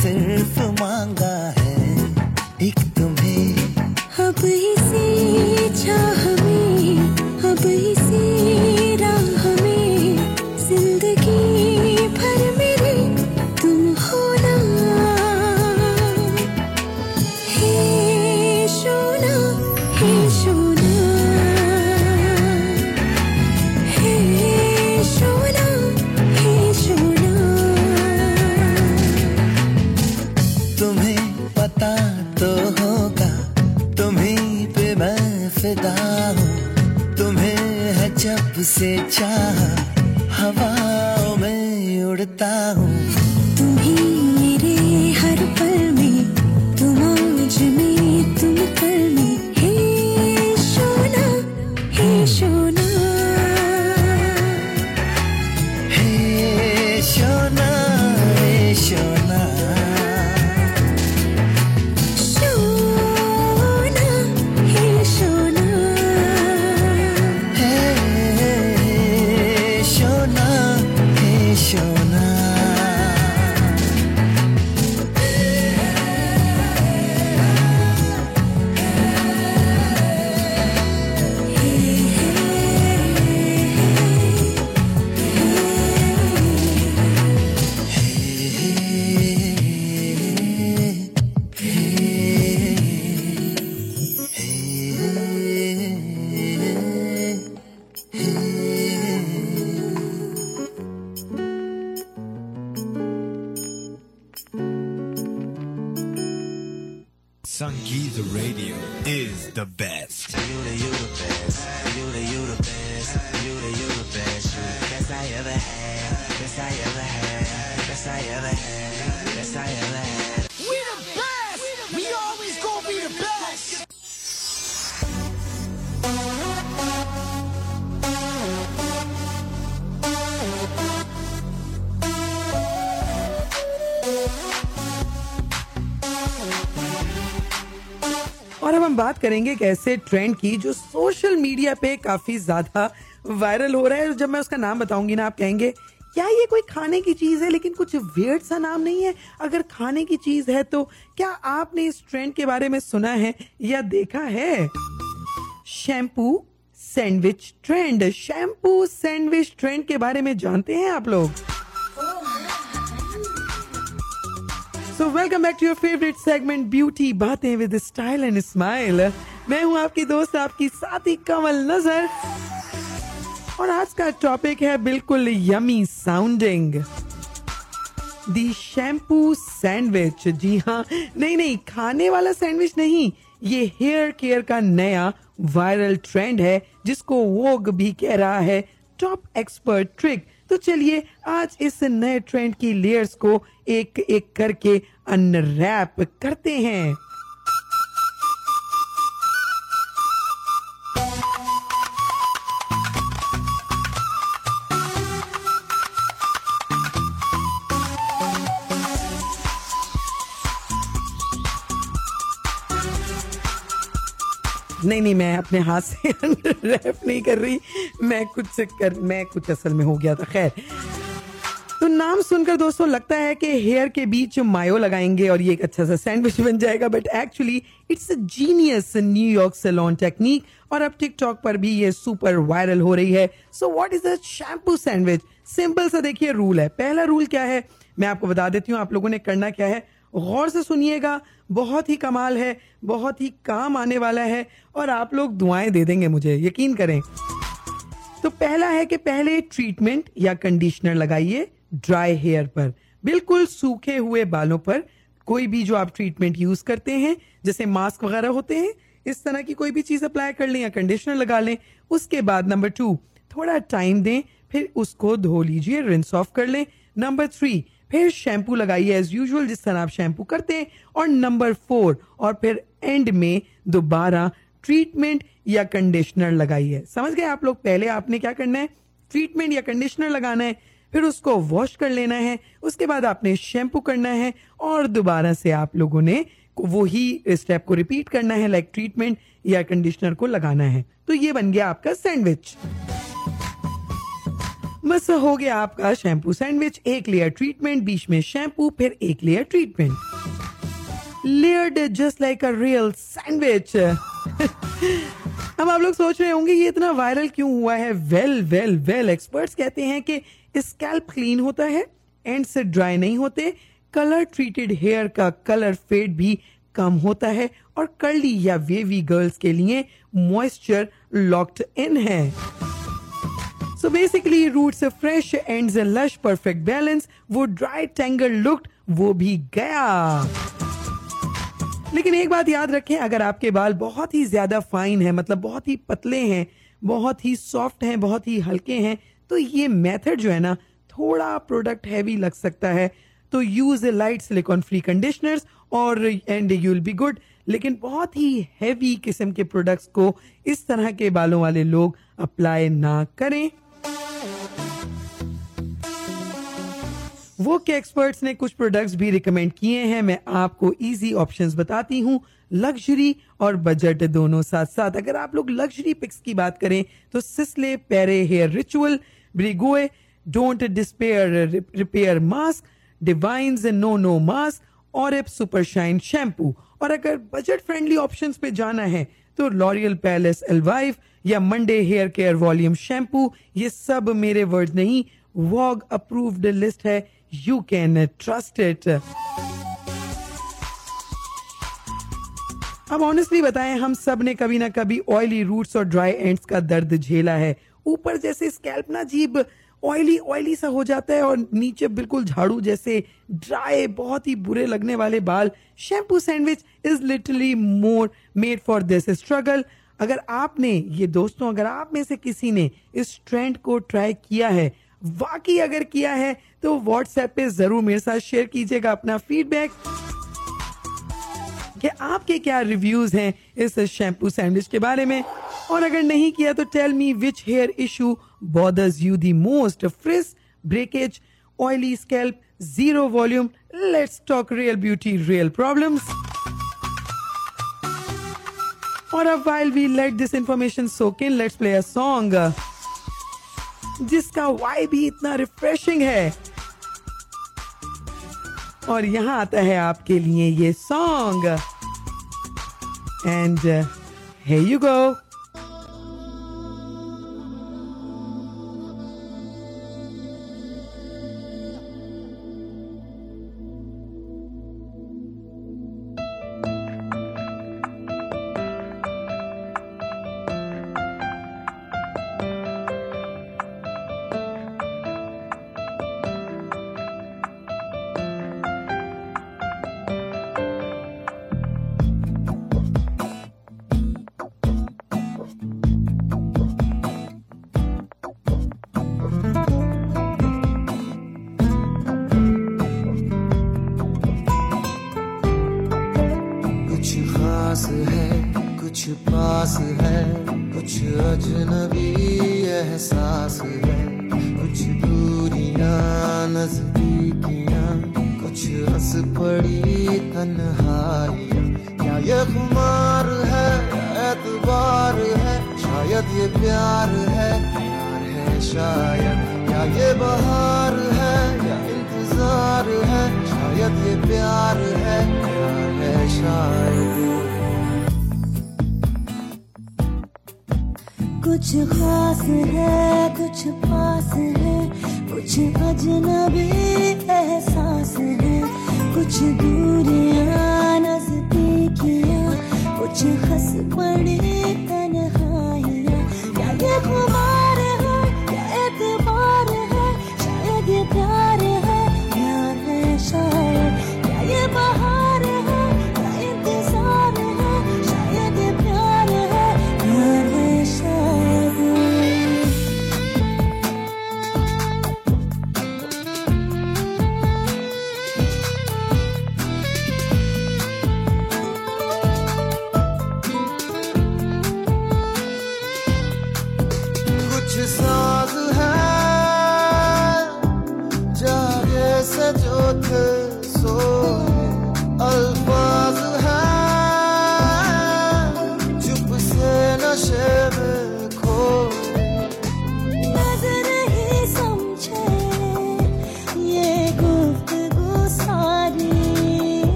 faces एक ऐसे ट्रेंड की जो सोशल मीडिया पे काफ़ी ज़्यादा वायरल हो रहा है। जब मैं उसका नाम बताऊँगी ना, आप कहेंगे, क्या ये कोई खाने की चीज़ है? लेकिन कुछ वेट सा नाम नहीं है। अगर खाने की चीज़ है तो क्या आपने इस ट्रेंड के बारे में सुना है या देखा है? Shampoo sandwich trend shampoo sandwich trend के बारे में जानते हैं आप लोग? So welcome back to your favourite segment beauty बातें विद स्टाइल एंड स्माइल मैं हूँ आपकी दोस्त, आपकी साथी कमल नज़र। और आज का टॉपिक है बिल्कुल yummy sounding the shampoo sandwich जी हाँ नहीं नहीं, खाने वाला सैंडविच नहीं, ये हेयर केयर का नया वायरल ट्रेंड है, जिसको वोग भी कह रहा है टॉप एक्सपर्ट ट्रिक तो चलिए, आज इस नए ट्रेंड की लेयर्स को एक एक करके अनरैप करते हैं। नहीं नहीं, मैं अपने हाथ से रैप नहीं कर रही। मैं कुछ कर, मैं कुछ असल में हो गया था। खैर तो नाम सुनकर दोस्तों लगता है कि हेयर के बीच मायो लगाएँगे और ये एक अच्छा सा सैंडविच बन जाएगा। But actually it's a genius New York salon technique और अब टिकटॉक पर भी ये सुपर वायरल हो रही है। So what is a shampoo sandwich simple सा देखिए रूल है। पहला रूल क्या है? मैं आपको बता देती हूँ आप लोगों ने करना क्या है। गौर से सुनिएगा, बहुत ही कमाल है, बहुत ही काम आने वाला है और आप लोग दुआएँ दे देंगे मुझे, यकीन करें। तो पहला है कि पहले ट्रीटमेंट या कंडीशनर लगाइए ड्राई हेयर पर। बिल्कुल सूखे हुए बालों पर कोई भी जो आप ट्रीटमेंट यूज़ करते हैं, जैसे मास्क वगैरह होते हैं, इस तरह की कोई भी चीज़ अप्लाई कर लें या कंडीशनर लगा लें, उसके बाद नंबर टू, थोड़ा टाइम दें, फिर उसको धो लीजिए रिंस ऑफ़ कर लें। नंबर थ्री फिर शैम्पू लगाइए एज यूजुअल जिस तरह आप शैम्पू करते हैं, और नंबर फोर और फिर एंड में दोबारा ट्रीटमेंट या कंडीशनर लगाइए। समझ गए आप लोग? पहले आपने क्या करना है? ट्रीटमेंट या कंडीशनर लगाना है, फिर उसको वॉश कर लेना है, उसके बाद आपने शैम्पू करना है, और दोबारा से आप लोगों ने वो ही स्टेप को रिपीट करना है लाइक ट्रीटमेंट या कंडीशनर को लगाना है। तो ये बन गया आपका सैंडविच बस हो गया आपका शैम्पू सैंडविच, एक लेयर ट्रीटमेंट बीच में शैम्पू, फिर एक layer treatment layered just like a real sandwich अब आप लोग सोच रहे होंगे, ये इतना वायरल क्यों हुआ है? वेल वेल वेल एक्सपर्ट्स कहते हैं कि स्कैल्प क्लीन होता है एंड से ड्राई नहीं होते कलर ट्रीटेड हेयर का कलर फेड भी कम होता है, और कर्ली या वेवी गर्ल्स के लिए मॉइस्चर लॉक्ड इन है। So basically, roots are fresh, ends a lush, perfect balance. वो dry tangle looked, वो भी गया। लेकिन एक बात याद रखें अगर आपके बाल बहुत ही ज़्यादा फाइन है मतलब बहुत ही पतले हैं बहुत ही सॉफ्ट हैं बहुत ही हल्के हैं तो ये मेथड जो है ना थोड़ा प्रोडक्ट हैवी लग सकता है। तो use a light silicone free conditioners और and you will be good लेकिन बहुत ही हैवी किस्म के प्रोडक्ट्स को इस तरह के बालों वाले लोग अप्लाई ना करें। वो के एक्सपर्ट्स ने कुछ प्रोडक्ट्स भी रिकमेंड किए हैं। मैं आपको इजी ऑप्शंस बताती हूँ। लग्जरी और बजट दोनों साथ साथ अगर आप लोग लग्जरी पिक्स की बात करें तो Sisley Paris hair ritual Briogeo don't despair repair mask Davines nounou mask और एप सुपर शाइन शैम्पू और अगर बजट फ्रेंडली ऑप्शंस पे जाना है तो लॉरियल पैलेस एलवाइव या Monday hair care volume shampoo ये सब मेरे वर्ड नहीं वॉग अप्रूव्ड लिस्ट है यू कैन ट्रस्ट इट अब ऑनेस्टली बताएँ, हम सबने कभी ना कभी ऑयली रूट्स और ड्राई एंड्स का दर्द झेला है। ऊपर जैसे स्कैल्प ना अजीब ऑयली ऑयली सा हो जाता है और नीचे बिल्कुल झाड़ू जैसे ड्राई बहुत ही बुरे लगने वाले बाल। Shampoo sandwich is literally more made for this struggle अगर आपने, ये दोस्तों, अगर आप में से किसी ने इस ट्रेंड को ट्राई किया है, वाकई अगर किया है तो व्हाट्सएप पे ज़रूर मेरे साथ शेयर कीजिएगा अपना फीडबैक कि आपके क्या रिव्यूज़ हैं इस शैम्पू सैंडविच के बारे में? और अगर नहीं किया तो tell me which hair issue bothers you the most frizz breakage oily scalp zero volume let's talk real beauty real problems और अब while we let this information soak in, let's play a song जिसका वाई भी इतना रिफ्रेशिंग है। और यहाँ आता है आपके लिए ये song and hey you go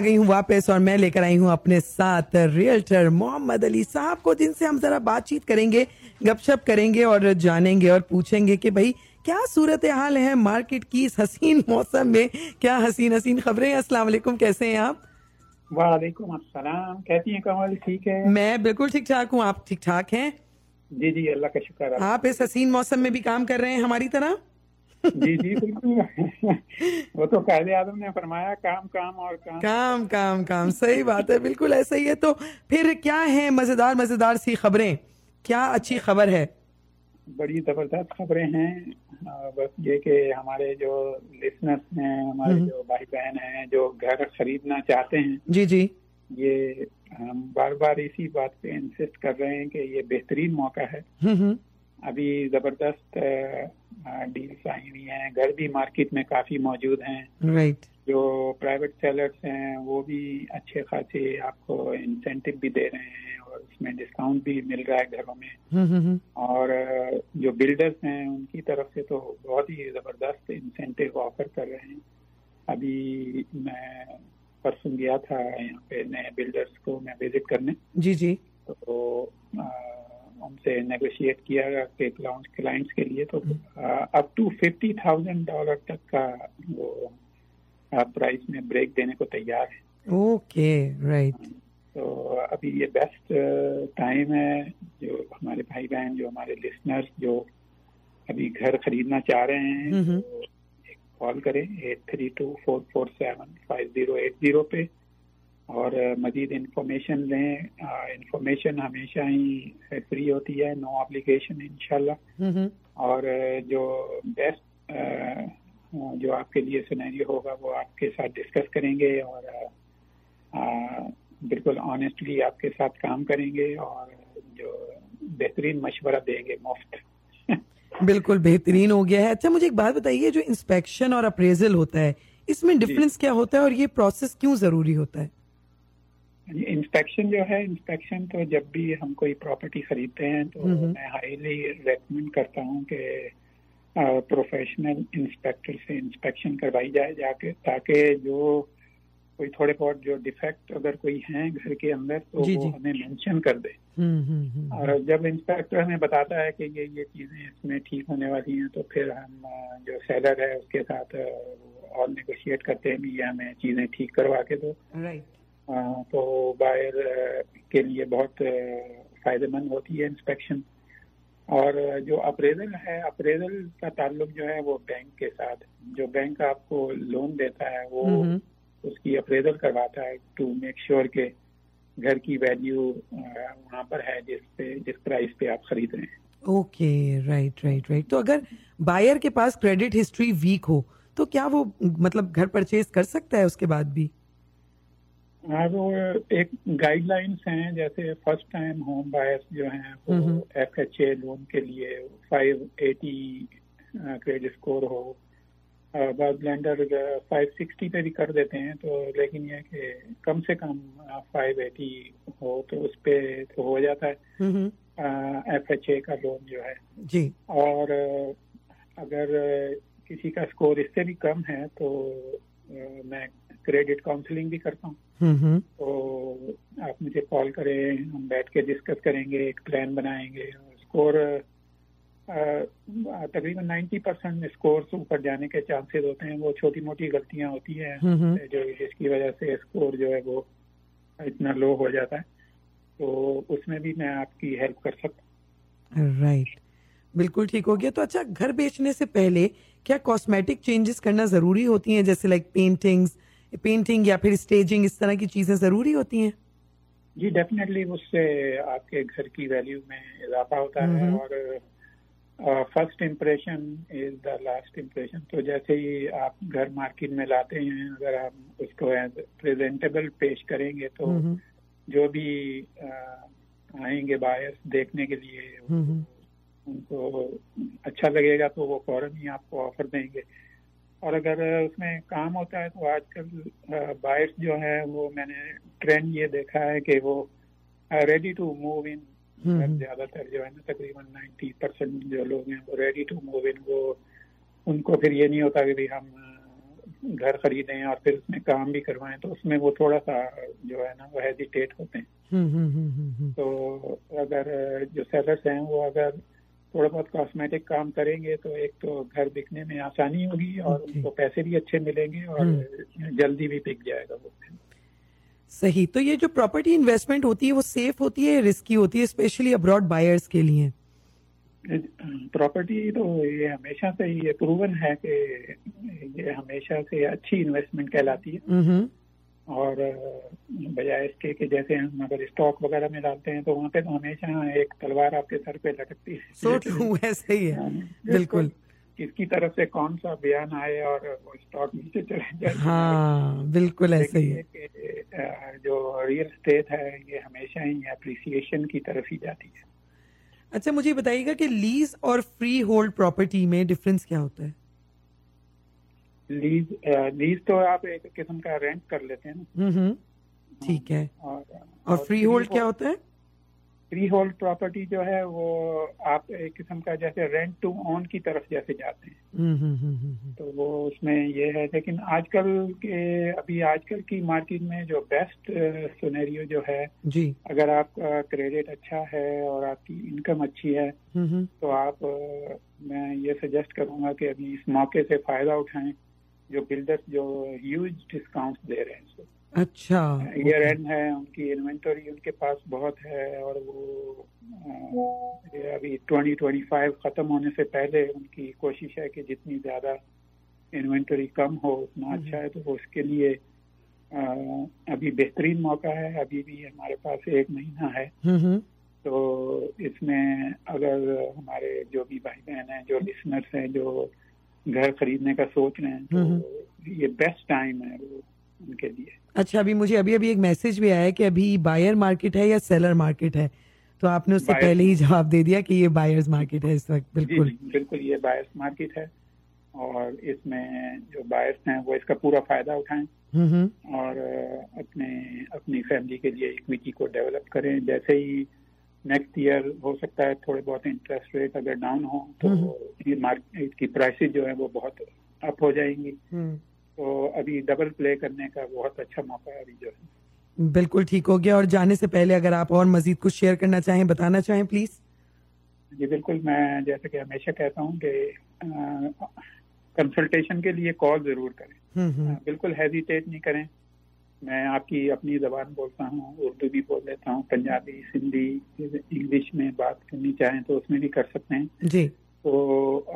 आ गई हूँ वापस और मैं लेकर आई हूँ अपने साथ रियल्टर मोहम्मद अली साहब को जिनसे हम जरा बातचीत करेंगे गपशप करेंगे और जानेंगे और पूछेंगे कि भाई क्या सूरत हाल है मार्केट की इस हसीन मौसम में? क्या हसीन हसीन खबरें? अस्सलाम वालेकुम कैसे हैं आप? वालेकुम अस्सलाम। कैसी हैं कमल? ठीक है? मैं बिल्कुल ठीक ठाक हूँ। आप ठीक ठाक हैं? जी जी अल्लाह का शुक्र है। आप इस हसीन मौसम में भी काम कर रहे हैं हमारी तरह? जी जी बिल्कुल। वो तो कायदे आदम ने फरमाया काम काम और काम। काम काम काम सही बात है बिल्कुल ऐसा ही है। तो फिर क्या है मज़ेदार मज़ेदार सी खबरें? क्या अच्छी खबर है? बड़ी ज़बरदस्त खबरें हैं। बस ये कि हमारे जो लिसनर्स हैं हमारे हम्म। जो भाई बहन हैं जो घर खरीदना चाहते हैं जी जी। ये हम बार बार इसी बात पे इंसिस्ट कर रहे हैं कि ये बेहतरीन मौका है। हम्म हम्म। अभी ज़बरदस्त डील्स आई हुई हैं। घर भी मार्केट में काफ़ी मौजूद हैं। राइट जो प्राइवेट सेलर्स हैं वो भी अच्छे खासे आपको इंसेंटिव भी दे रहे हैं और उसमें डिस्काउंट भी मिल रहा है घरों में। हम्म हम्म हम्म। और जो बिल्डर्स हैं उनकी तरफ़ से तो बहुत ही ज़बरदस्त इंसेंटिव ऑफ़र कर रहे हैं। अभी मैं परसों गया था यहाँ पे नए बिल्डर्स को मैं विज़िट करने। जी जी। तो अ, उनसे नेगोशिएट किया कि क्लाइंट्स के लिए तो up to fifty thousand dollar तक का वो प्राइस में ब्रेक देने को तैयार है। ओके राइट तो अभी ये बेस्ट टाइम है जो हमारे भाई बहन जो हमारे लिसनर्स जो अभी घर खरीदना चाह रहे हैं तो कॉल करें eight three two four four seven five zero eight zero पे। और मजीद इंफॉर्मेशन लें। इंफॉर्मेशन हमेशा ही फ्री होती है नो ऑब्लिगेशन हम्म हम्म। और जो बेस्ट जो आपके लिए सुनहरी होगा वो आपके साथ डिस्कस करेंगे और बिल्कुल ऑनेस्टली आपके साथ काम करेंगे और जो बेहतरीन मशवरा देंगे मुफ़्त। बिल्कुल बेहतरीन हो गया है। अच्छा मुझे एक बात बताइए जो इंस्पेक्शन और अप्रेजल होता है इसमें डिफरेंस क्या होता है और ये प्रोसेस क्यों ज़रूरी होता है? इंस्पेक्शन जो है इंस्पेक्शन तो जब भी हम कोई प्रॉपर्टी खरीदते हैं तो। मैं हाईली रेकमेंड करता हूँ कि प्रोफेशनल इंस्पेक्टर से इंस्पेक्शन करवाई जाए जाके ताकि जो कोई थोड़े बहुत जो डिफेक्ट अगर कोई हैं घर के अंदर तो जी, वो जी। हमें मेंशन कर दे हम्म हम्म हम्म और जब इंस्पेक्टर हमें बताता है कि ये ये चीज़ें इसमें ठीक होने वाली हैं तो फिर हम जो सेलर है उसके साथ और नेगोशिएट करते हैं भी ये हमें चीज़ें ठीक करवा के दो राइट तो बायर के लिए बहुत फ़ायदेमंद होती है इंस्पेक्शन और जो अप्रेजल है अप्रेजल का ताल्लुक जो है वो बैंक के साथ। जो बैंक आपको लोन देता है वो हम्म उसकी अप्रेजल करवाता है टू मेक श्योर के घर की वैल्यू वहाँ पर है जिस पे जिस प्राइस पे आप खरीद रहे हैं। ओके राइट राइट राइट तो अगर बायर के पास क्रेडिट हिस्ट्री वीक हो तो क्या वो मतलब घर परचेज कर सकता है उसके बाद भी? हाँ वो एक गाइडलाइंस हैं जैसे फ़र्स्ट टाइम होम बायर्स जो हैं। वो एफ़ एच ए लोन के लिए फाइव एटी क्रेडिट स्कोर हो। अ, बाद लेंडर फाइव सिक्सटी पे भी कर देते हैं तो लेकिन ये है कि कम से कम फाइव एटी हो तो उस पे तो हो जाता है। एफ़ एच ए का लोन जो है। जी। और अगर किसी का स्कोर इससे भी कम है तो मैं क्रेडिट काउंसलिंग भी करता हूँ। हम्म तो आप मुझे कॉल करें हम बैठ के डिस्कस करेंगे एक प्लान बनाएँगे स्कोर तकरीबन 90 परसेंट स्कोर ऊपर जाने के चांसेस होते हैं वो छोटी मोटी गलतियाँ होती हैं हम्म। जो जिसकी वजह से स्कोर जो है वो इतना लो हो जाता है। तो उसमें भी मैं आपकी हेल्प कर सकता राइट। बिल्कुल ठीक हो गया। तो अच्छा घर बेचने से पहले क्या कॉस्मेटिक चेंजेस करना ज़रूरी होती हैं? जैसे लाइक पेंटिंग्स पेंटिंग या फिर स्टेजिंग इस तरह की चीज़ें ज़रूरी होती हैं? जी डेफिनेटली उससे आपके घर की वैल्यू में इजाफा होता है। और first impression is the last impression तो जैसे ही आप घर मार्केट में लाते हैं अगर हम उसको एज प्रेजेंटेबल पेश करेंगे तो जो भी अ, आएँगे बायर्स देखने के लिए उनको अच्छा लगेगा तो वो फ़ौरन ही आपको ऑफ़र देंगे। और अगर उसमें काम होता है तो आजकल बायर्स जो है वो मैंने ट्रेंड ये देखा है कि वो रेडी टू मूव इन। ज़्यादातर जो है ना तकरीबन 90 परसेंट जो लोग हैं वो रेडी टू मूव इन वो उनको फिर ये नहीं होता कि भी हम घर खरीदें और फिर उसमें काम भी करवाएँ तो उसमें वो थोड़ा सा जो है ना वो हेजिटेट होते हैं हम्म, हम्म, हम्म। तो अगर जो सेलर्स हैं वो अगर थोड़ा बहुत कॉस्मेटिक काम करेंगे तो एक तो घर बिकने में आसानी होगी और उनको पैसे भी अच्छे मिलेंगे और जल्दी भी बिक जाएगा वो सही तो ये जो प्रॉपर्टी इन्वेस्टमेंट होती है वो सेफ़ होती है रिस्की होती है स्पेशली अब्रॉड बायर्स के लिए? प्रॉपर्टी तो ये हमेशा से ही ये प्रूवन है कि ये हमेशा से अच्छी इन्वेस्टमेंट कहलाती है। हम्म, और बजाय इसके कि जैसे हम अगर स्टॉक वगैरह में डालते हैं तो वहाँ पे तो हमेशा एक तलवार आपके सर पे लटकती है। सो ट्रू ऐसा ही है। बिल्कुल। किसकी तरफ़ से कौन सा बयान आए और वो स्टॉक नीचे चले जाए हाँ। बिल्कुल ऐसा ही है। जो रियल स्टेट है ये हमेशा ही अप्रिसिएशन की तरफ़ ही जाती है। अच्छा मुझे बताइएगा कि लीज और फ्री होल्ड प्रॉपर्टी में डिफरेंस क्या होता है? लीज लीज तो आप एक किस्म का रेंट कर लेते हैं ना। हम्म, हम्म, ठीक है। और और फ्री होल्ड क्या होता है? फ्री होल्ड प्रॉपर्टी जो है वो आप एक किस्म का जैसे रेंट टू ऑन की तरफ़ जैसे जाते हैं। हम्म, तो वो उसमें ये है लेकिन आजकल के अभी आजकल की मार्केट में जो बेस्ट सुनेरियो जो है जी। अगर आपका क्रेडिट अच्छा है और आपकी इनकम अच्छी है तो आप मैं ये सजेस्ट करूँगा कि अभी इस मौके से फ़ायदा उठाएँ। जो बिल्डर्स जो ह्यूज डिस्काउंट दे रहे हैं इसको। अच्छा। ईयर एंड है उनकी इन्वेंटरी उनके पास बहुत है और वो अभी 2025 खत्म होने से पहले उनकी कोशिश है कि जितनी ज़्यादा इन्वेंटरी कम हो उतना अच्छा है तो उसके लिए अ, अभी बेहतरीन मौका है। अभी भी हमारे पास एक महीना है। हम्म, हम्म, तो इसमें अगर हमारे जो भी भाई बहन हैं जो लिसनर्स हैं जो घर खरीदने का सोच रहे हैं हम्म, तो ये बेस्ट टाइम है उनके लिए। अच्छा अभी मुझे अभी अभी एक मैसेज भी आया है कि अभी बायर मार्केट है या सेलर मार्केट है? तो आपने उससे पहले ही जवाब दे दिया कि ये बायर्स मार्केट है इस वक्त बिल्कुल। जी बिल्कुल ये बायर्स मार्केट है और इसमें जो बायर्स हैं वो इसका पूरा फ़ायदा उठाएँ हम्म, हम्म, और अपने अपनी फैमिली के लिए इक्विटी को डेवलप करें। जैसे ही नेक्स्ट ईयर हो सकता है थोड़े बहुत इंटरेस्ट रेट अगर डाउन हो तो हम्म। मार्केट की प्राइसेस जो है वो बहुत अप हो जाएँगी। हम्म, तो अभी डबल प्ले करने का बहुत अच्छा मौका है अभी जो है। बिल्कुल ठीक हो गया। और जाने से पहले अगर आप और मजीद कुछ शेयर करना चाहें बताना चाहें प्लीज़ जी बिल्कुल। मैं जैसे कि हमेशा कहता हूँ कि कंसल्टेशन के लिए कॉल ज़रूर करें। हम्म, हम्म, बिल्कुल हेजिटेट नहीं करें। मैं आपकी अपनी जबान बोलता हूँ उर्दू भी बोल लेता हूँ पंजाबी सिंधी इंग्लिश में बात करनी चाहें तो उसमें भी कर सकते हैं। जी। तो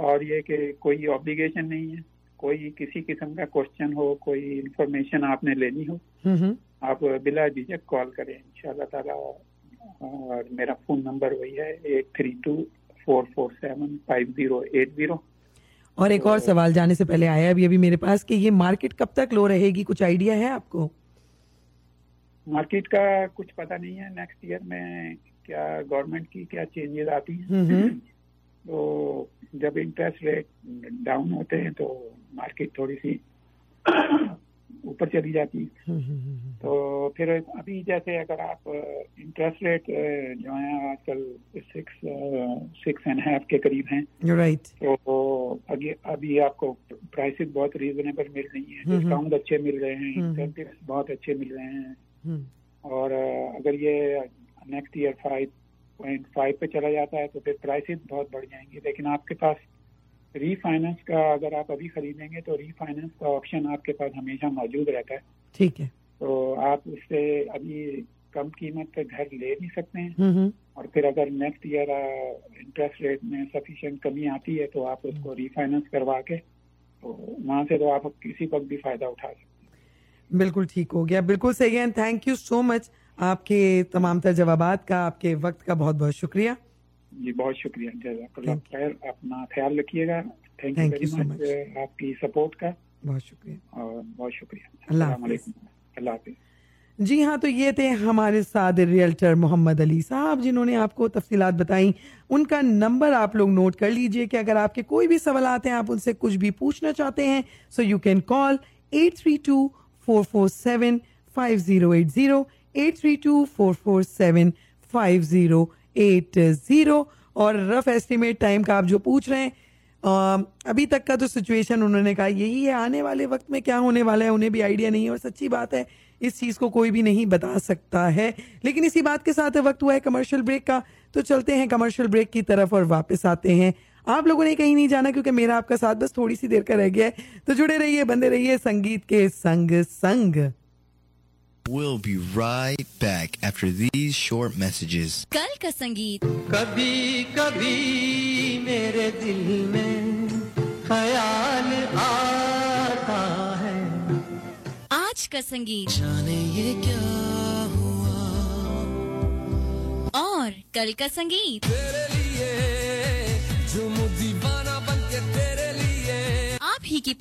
और ये कि कोई ऑब्लिगेशन नहीं है कोई किसी किस्म का क्वेश्चन हो कोई इंफॉर्मेशन आपने लेनी हो हम्म, हम्म, आप बिला झिझक कॉल करें इंशाल्लाह ताला। और मेरा फ़ोन नंबर वही है eight three two four four seven five zero eight zero और एक और सवाल जाने से पहले आया अभी अभी मेरे पास कि ये मार्केट कब तक लो रहेगी? कुछ आइडिया है आपको? मार्केट का कुछ पता नहीं है नेक्स्ट ईयर में क्या गवर्नमेंट की क्या चेंजेस आती हैं। हम्म, हम्म, तो जब इंटरेस्ट रेट डाउन होते हैं तो मार्केट थोड़ी सी ऊपर चली जाती है। हम्म, तो फिर अभी जैसे अगर आप इंटरेस्ट रेट जो है आजकल सिक्स सिक्स एंड हाफ़ के करीब हैं। You're right. तो अभी अभी आपको प्राइसेस बहुत रीजनेबल मिल रही हैं। डिस्काउंट अच्छे मिल रहे हैं इंसेंटिव्स बहुत अच्छे मिल रहे हैं। और अगर ये next year five point five पे चला जाता है तो फिर प्राइसेस बहुत बढ़ जाएँगी। लेकिन आपके पास रीफाइनेंस का अगर आप अभी खरीदेंगे तो रीफाइनेंस का ऑप्शन आपके पास हमेशा मौजूद रहता है। ठीक है। तो आप उससे अभी कम कीमत पे घर ले भी सकते हैं। हम्म और फिर अगर नेक्स्ट ईयर इंटरेस्ट रेट में सफिशिएंट कमी आती है तो आप उसको रीफाइनेंस करवा के तो वहाँ से तो आप किसी वक्त भी फ़ायदा उठा सकते बिल्कुल ठीक हो गया। बिल्कुल सही है। थैंक यू सो मच आपके तमाम तर जवाबात का आपके वक्त का बहुत बहुत शुक्रिया। जी बहुत शुक्रिया। खैर अपना ख्याल रखिएगा। थैंक यू वेरी मच आपकी सपोर्ट का। बहुत शुक्रिया। और बहुत शुक्रिया। अल्लाह अल्लाह हाफिज। जी हाँ तो ये थे हमारे साथ रियल्टर मोहम्मद अली साहब जिन्होंने आपको तफसीलात बताई। उनका नंबर आप लोग नोट कर लीजिए कि अगर आपके कोई भी सवाल आते हैं आप उनसे कुछ भी पूछना चाहते हैं so you can call eight three two four four seven five zero eight zero eight three two four four seven five zero eight zero और रफ एस्टिमेट टाइम का आप जो पूछ रहे हैं अभी तक का तो सिचुएशन उन्होंने कहा, यही है, आने वाले वक्त में क्या होने वाला है, उन्हें भी आइडिया नहीं है और सच्ची बात है, इस चीज़ को कोई भी नहीं बता सकता है। लेकिन इसी बात के साथ वक्त हुआ है कमर्शियल ब्रेक का तो चलते हैं कमर्शियल ब्रेक की तरफ़ और वापस आते हैं। आप लोगों ने कहीं नहीं जाना क्योंकि मेरा आपका साथ बस थोड़ी सी देर का रह गया है। तो जुड़े रहिए बंदे रहिए संगीत के संग संग। We'll be right back after these short messages. कल का संगीत। कभी कभी मेरे दिल में ख्याल आता है। आज का संगीत। जाने ये क्या और कल का संगीत। झूम Hiki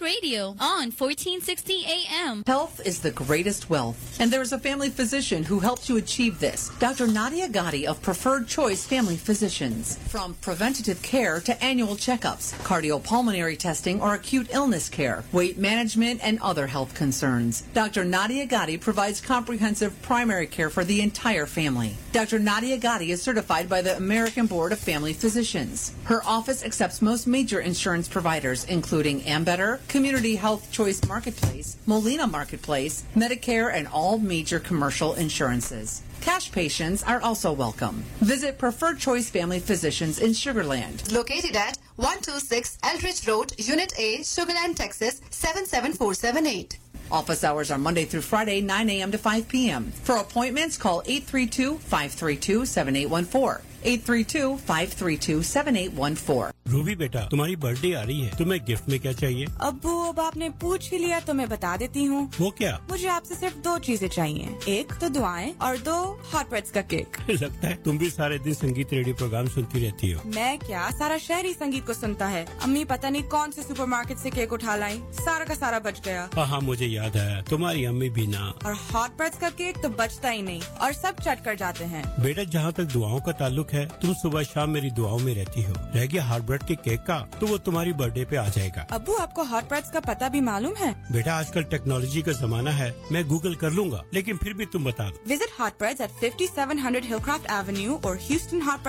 Radio on 1460 AM. Health is the greatest wealth. And there is a family physician who helps you achieve this. Dr. Nadia Gotti of Preferred Choice Family Physicians. From preventative care to annual checkups, cardiopulmonary testing or acute illness care, weight management, and other health concerns. Dr. Nadia Gotti provides comprehensive primary care for the entire family. Dr. Nadia Gotti is certified by the American Board of Family Physicians. Her office accepts most major insurance providers, including Ambetter, Community Health Choice Marketplace, Molina Marketplace, Medicare, and all major commercial insurances. Cash patients are also welcome. Visit Preferred Choice Family Physicians in Sugarland. Located at 126 Eldridge Road, Unit A, Sugarland, Texas 77478. Office hours are Monday through Friday, 9 a.m. to 5 p.m. For appointments, call 832-532-7814. 832-532-7814. Ruby बेटा तुम्हारी बर्थडे आ रही है तुम्हें गिफ्ट में क्या चाहिए? अब्बू अब आपने पूछ ही लिया तो मैं बता देती हूँ। वो क्या? मुझे आपसे सिर्फ़ दो चीज़ें चाहिए। एक तो दुआएँ और दो हॉट ब्रेड्स का केक लगता है तुम भी सारे दिन संगीत रेडियो प्रोग्राम सुनती रहती हो। मैं क्या सारा शहर ही संगीत को सुनता है? अम्मी पता नहीं कौन से सुपरमार्केट से केक उठा लाई। सारा का सारा बच गया। हाँ हाँ मुझे याद है तुम्हारी अम्मी भी ना। और हॉट ब्रेड्स का केक तो बचता ही नहीं और सब चट कर जाते हैं। बेटा जहाँ तक दुआओं का ताल्लुक है तुम सुबह शाम मेरी दुआओं में रहती हो। रह गया हार्ट ब्रेड के केक का तो वो तुम्हारी बर्थडे पे आ जाएगा। अबू आपको हॉट ब्रेड्स का पता भी मालूम है? बेटा आजकल टेक्नोलॉजी का जमाना है मैं गूगल कर लूँगा लेकिन फिर भी तुम बता दो। Visit Hot Breads at 5700 Hillcraft Avenue or dot Hot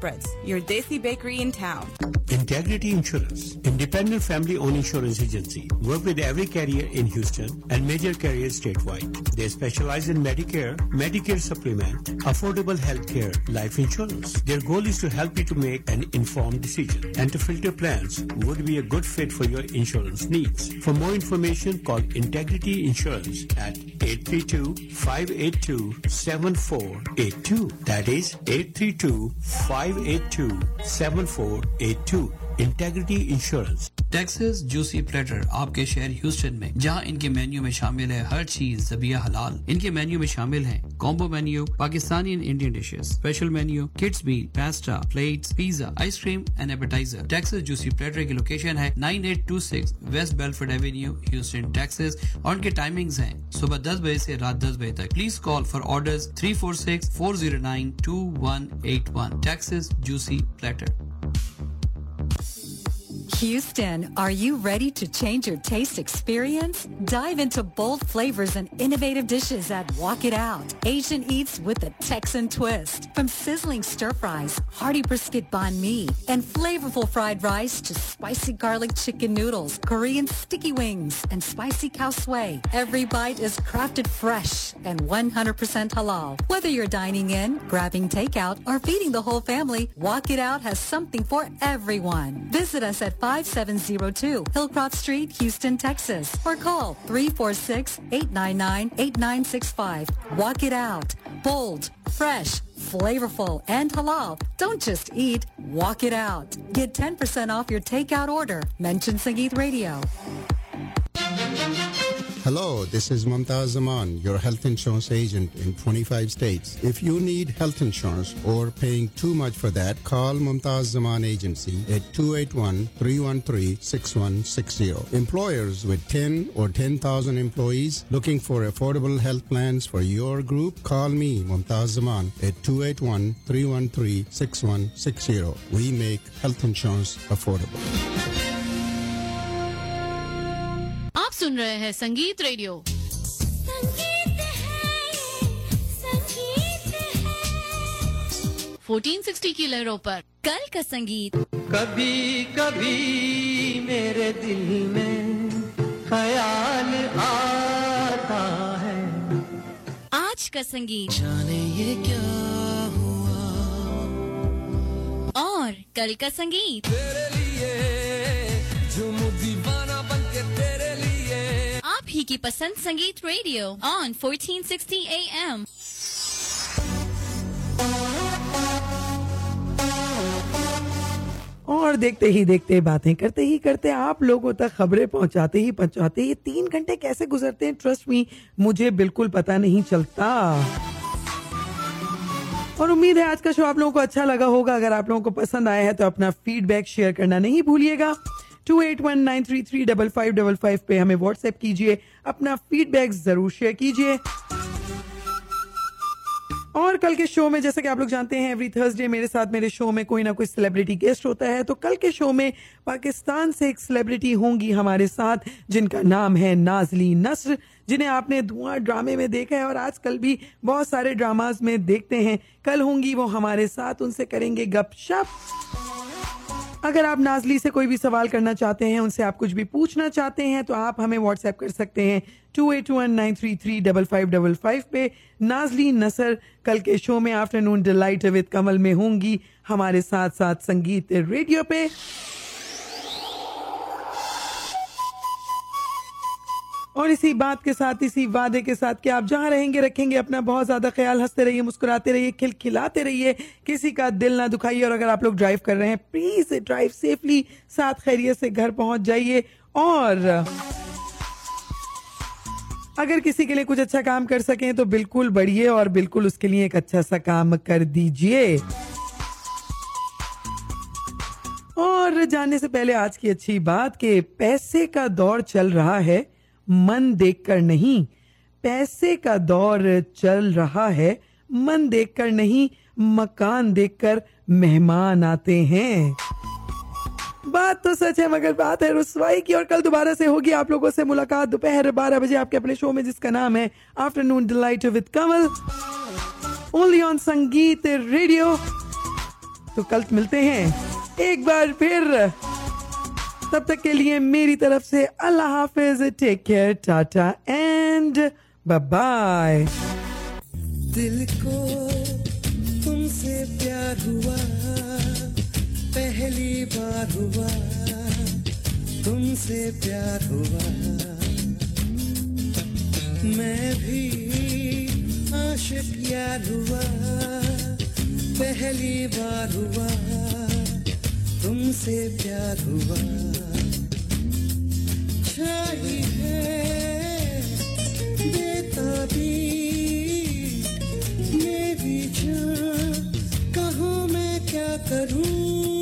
Breads, your Desi bakery in town. Integrity Insurance, independent family-owned insurance agency, work with every carrier in Houston and major carriers statewide. They specialize in Medicare, Medicare supplement, affordable health care, life insurance. Their goal is to help you to make an informed decision and to filter plans would be a good fit for your insurance needs. For more information, call Integrity Insurance at 832-582-7482. That is 582 7482. Integrity Insurance. Texas juicy platter आपके शहर ह्यूस्टन में, जहाँ इनके मेन्यू में शामिल है हर चीज़ जबिया हलाल। इनके मेन्यू में शामिल है combo menu Pakistani and Indian dishes special menu kids meal pasta plate pizza ice cream and appetizer Texas juicy platter की लोकेशन है 9826 west Belford avenue Houston Texas और उनके टाइमिंग है सुबह 10 बजे ऐसी रात 10 बजे तक। Please call for orders 346 409 2181 Texas juicy platter Houston, are you ready to change your taste experience? Dive into bold flavors and innovative dishes at Walk It Out. Asian Eats with a Texan twist. From sizzling stir fries, hearty brisket banh mi, and flavorful fried rice to spicy garlic chicken noodles, Korean sticky wings, and spicy cow sway. Every bite is crafted fresh and 100% halal. Whether you're dining in, grabbing takeout, or feeding the whole family, Walk It Out has something for everyone. Visit us at 5702 Hillcroft Street, Houston, Texas. Or call 346-899-8965. Walk it out. Bold, fresh, flavorful, and halal. Don't just eat, walk it out. Get 10% off your takeout order. Mention Sangeet Radio. Hello, this is Mumtaz Zaman, your health insurance agent in 25 states. If you need health insurance or paying too much for that, call Mumtaz Zaman Agency at 281-313-6160. Employers with 10 or 10,000 employees looking for affordable health plans for your group, call me, Mumtaz Zaman, at 281-313-6160. We make health insurance affordable. सुन रहे हैं संगीत रेडियो। फोर्टीन सिक्सटी की लहरों पर। कल का संगीत। कभी कभी मेरे दिल में ख्याल आता है। आज का संगीत। जाने ये क्या और कल का संगीत। तेरे लिए जो दीवाना आप ही की पसंद संगीत रेडियो ऑन 1460 एम और देखते ही देखते, बातें करते ही करते आप लोगों तक खबरें पहुंचाते ही पहुंचाते ये तीन घंटे कैसे गुजरते हैं ट्रस्ट मी मुझे बिल्कुल पता नहीं चलता। और उम्मीद है आज का शो आप लोगों को अच्छा लगा होगा। अगर आप लोगों को पसंद आया है तो अपना फीडबैक शेयर करना नहीं भूलिएगा। Two eight one nine three three double five double five पे हमें व्हाट्सएप कीजिए, अपना फीडबैक ज़रूर शेयर कीजिए। और कल के शो में जैसे कि आप लोग जानते हैं एवरी थर्सडे मेरे साथ मेरे शो में कोई ना कोई सेलिब्रिटी गेस्ट होता है तो कल के शो में पाकिस्तान से एक सेलिब्रिटी होंगी हमारे साथ, जिनका नाम है नाजली नस्र, जिन्हें आपने धुआँ ड्रामे में देखा है और आजकल भी बहुत सारे ड्रामाज में देखते हैं। कल होंगी वो हमारे साथ, उनसे करेंगे गपशप। अगर आप नाजली से कोई भी सवाल करना चाहते हैं, उनसे आप कुछ भी पूछना चाहते हैं तो आप हमें व्हाट्सएप कर सकते हैं two eight one nine three three double five double five पे। नाजली नसर, कल के शो में आफ्टरनून डिलाइट विद कमल में होंगी हमारे साथ साथ संगीत रेडियो पे। और इसी बात के साथ, इसी वादे के साथ कि आप जहाँ रहेंगे, रखेंगे अपना बहुत ज़्यादा ख्याल, हँसते रहिए, मुस्कुराते रहिए, खिलखिलाते रहिए, किसी का दिल ना दुखाइए और अगर आप लोग ड्राइव कर रहे हैं प्लीज़ ड्राइव सेफली साथ खैरियत से घर पहुँच जाइए और अगर किसी के लिए कुछ अच्छा काम कर सकें तो बिल्कुल बढ़िए और बिल्कुल उसके लिए एक अच्छा सा काम कर दीजिए। और जानने से पहले आज की अच्छी बात कि पैसे का दौर चल रहा है। मन देखकर नहीं, पैसे का दौर चल रहा है, मन देखकर नहीं, मकान देखकर मेहमान आते हैं। बात तो सच है, मगर बात है रुसवाई की, और कल दोबारा से होगी आप लोगों से मुलाकात। दोपहर बारह बजे आपके अपने शो में, जिसका नाम है afternoon delight with Kamal only on Sangeet radio. तो कल मिलते हैं। एक बार फिर तब तक के लिए मेरी तरफ़ से अल्लाह हाफिज take care tata and bye दिल को तुमसे प्यार हुआ, पहली बार हुआ, तुमसे प्यार हुआ। मैं भी आशिक यार हुआ, पहली बार हुआ। तुमसे प्यार हुआ। चाहिए बेताबी मेरी जान कहो मैं क्या करूँ?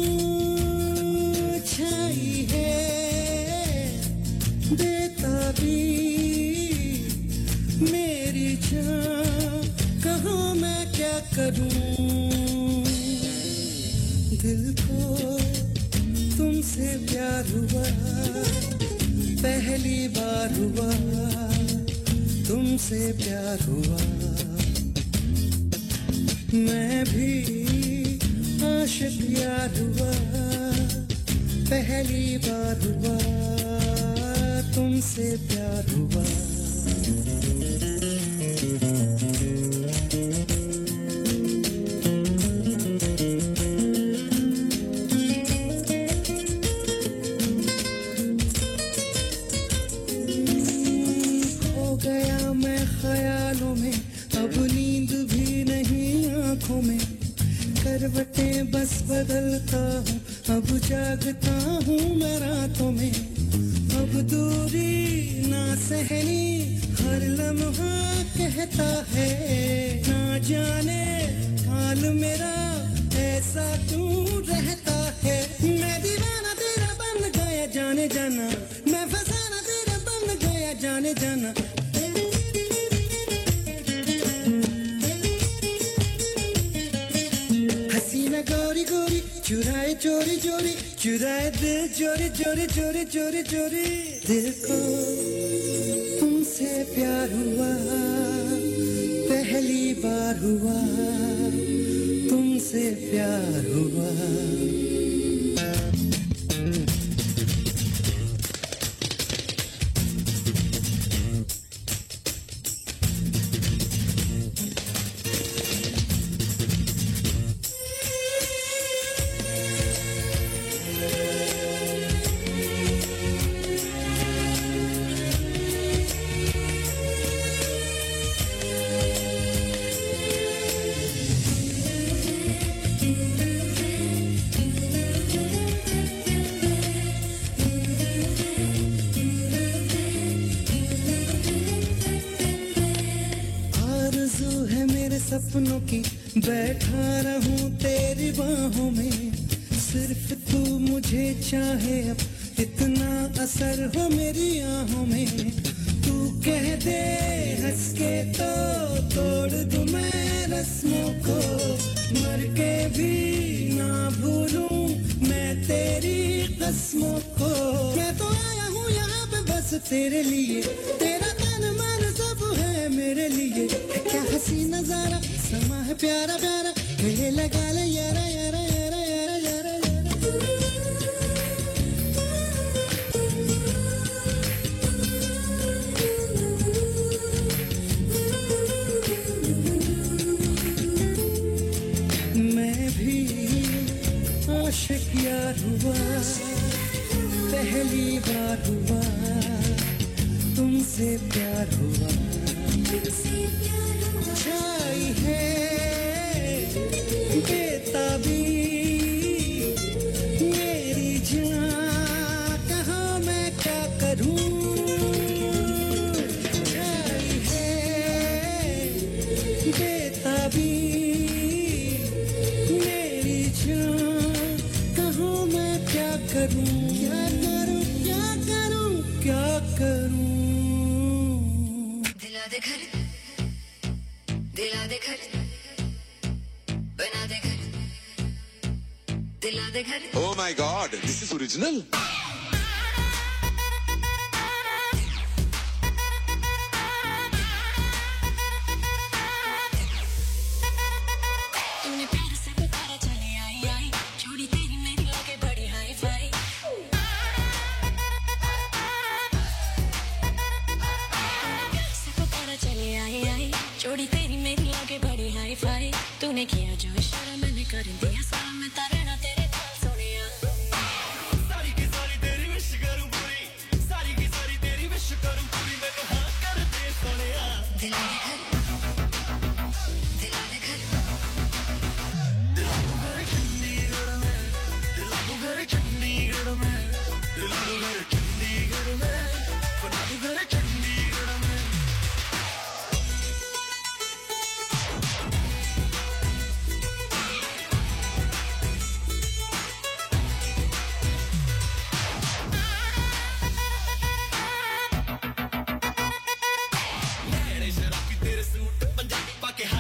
मेरी आहों में, तू कह दे हंस के तो तोड़ दू मैं रस्मों को। मर के भी ना भूलूं मैं तेरी कस्मों को। मैं तो आया हूँ यहाँ पे बस तेरे लिए। तेरा तन मन सब है मेरे लिए। क्या हसी नज़ारा, समा है प्यारा प्यारा। गले लगा ले यारा प्यार हुआ पहली बार हुआ। तुमसे प्यार हुआ। छाई है बेताबी my god, this is original. pa' que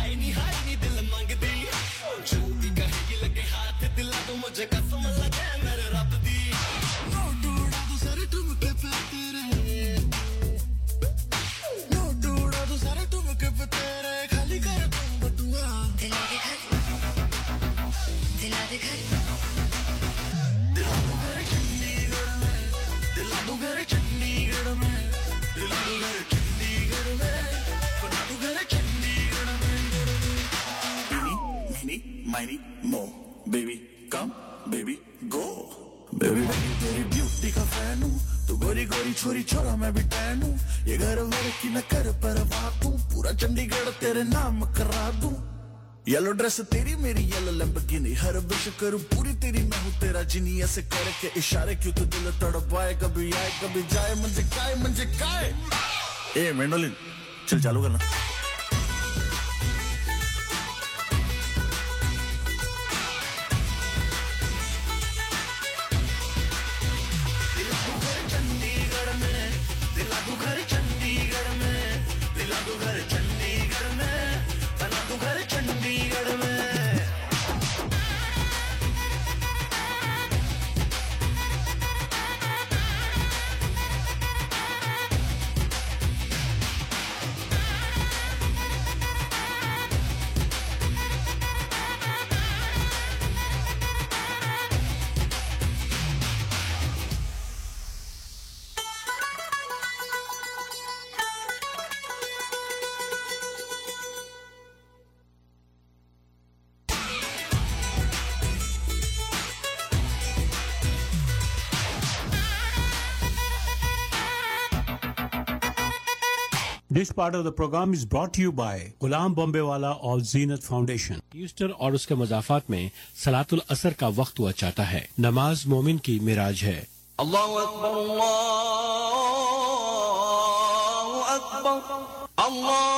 dress तेरी मेरी येलो लंबगिनी हर विश करूँ पूरी तेरी, मैं हूँ तेरा जिनी ऐसे करके इशारे क्यों तो दिल तड़पाए? कभी आए, कभी जाए मंजे काय मंजे काय ए, मेंडोलिन, चल चालू करना। part of the program is brought to you by Gulam Bombewala of Zenith Foundation. Easter और उसके मजाफात में सलातुल असर का वक्त हुआ चाहता है नमाज़ मोमिन की मिराज है अल्लाह अकबर अल्लाह अकबर अल्लाह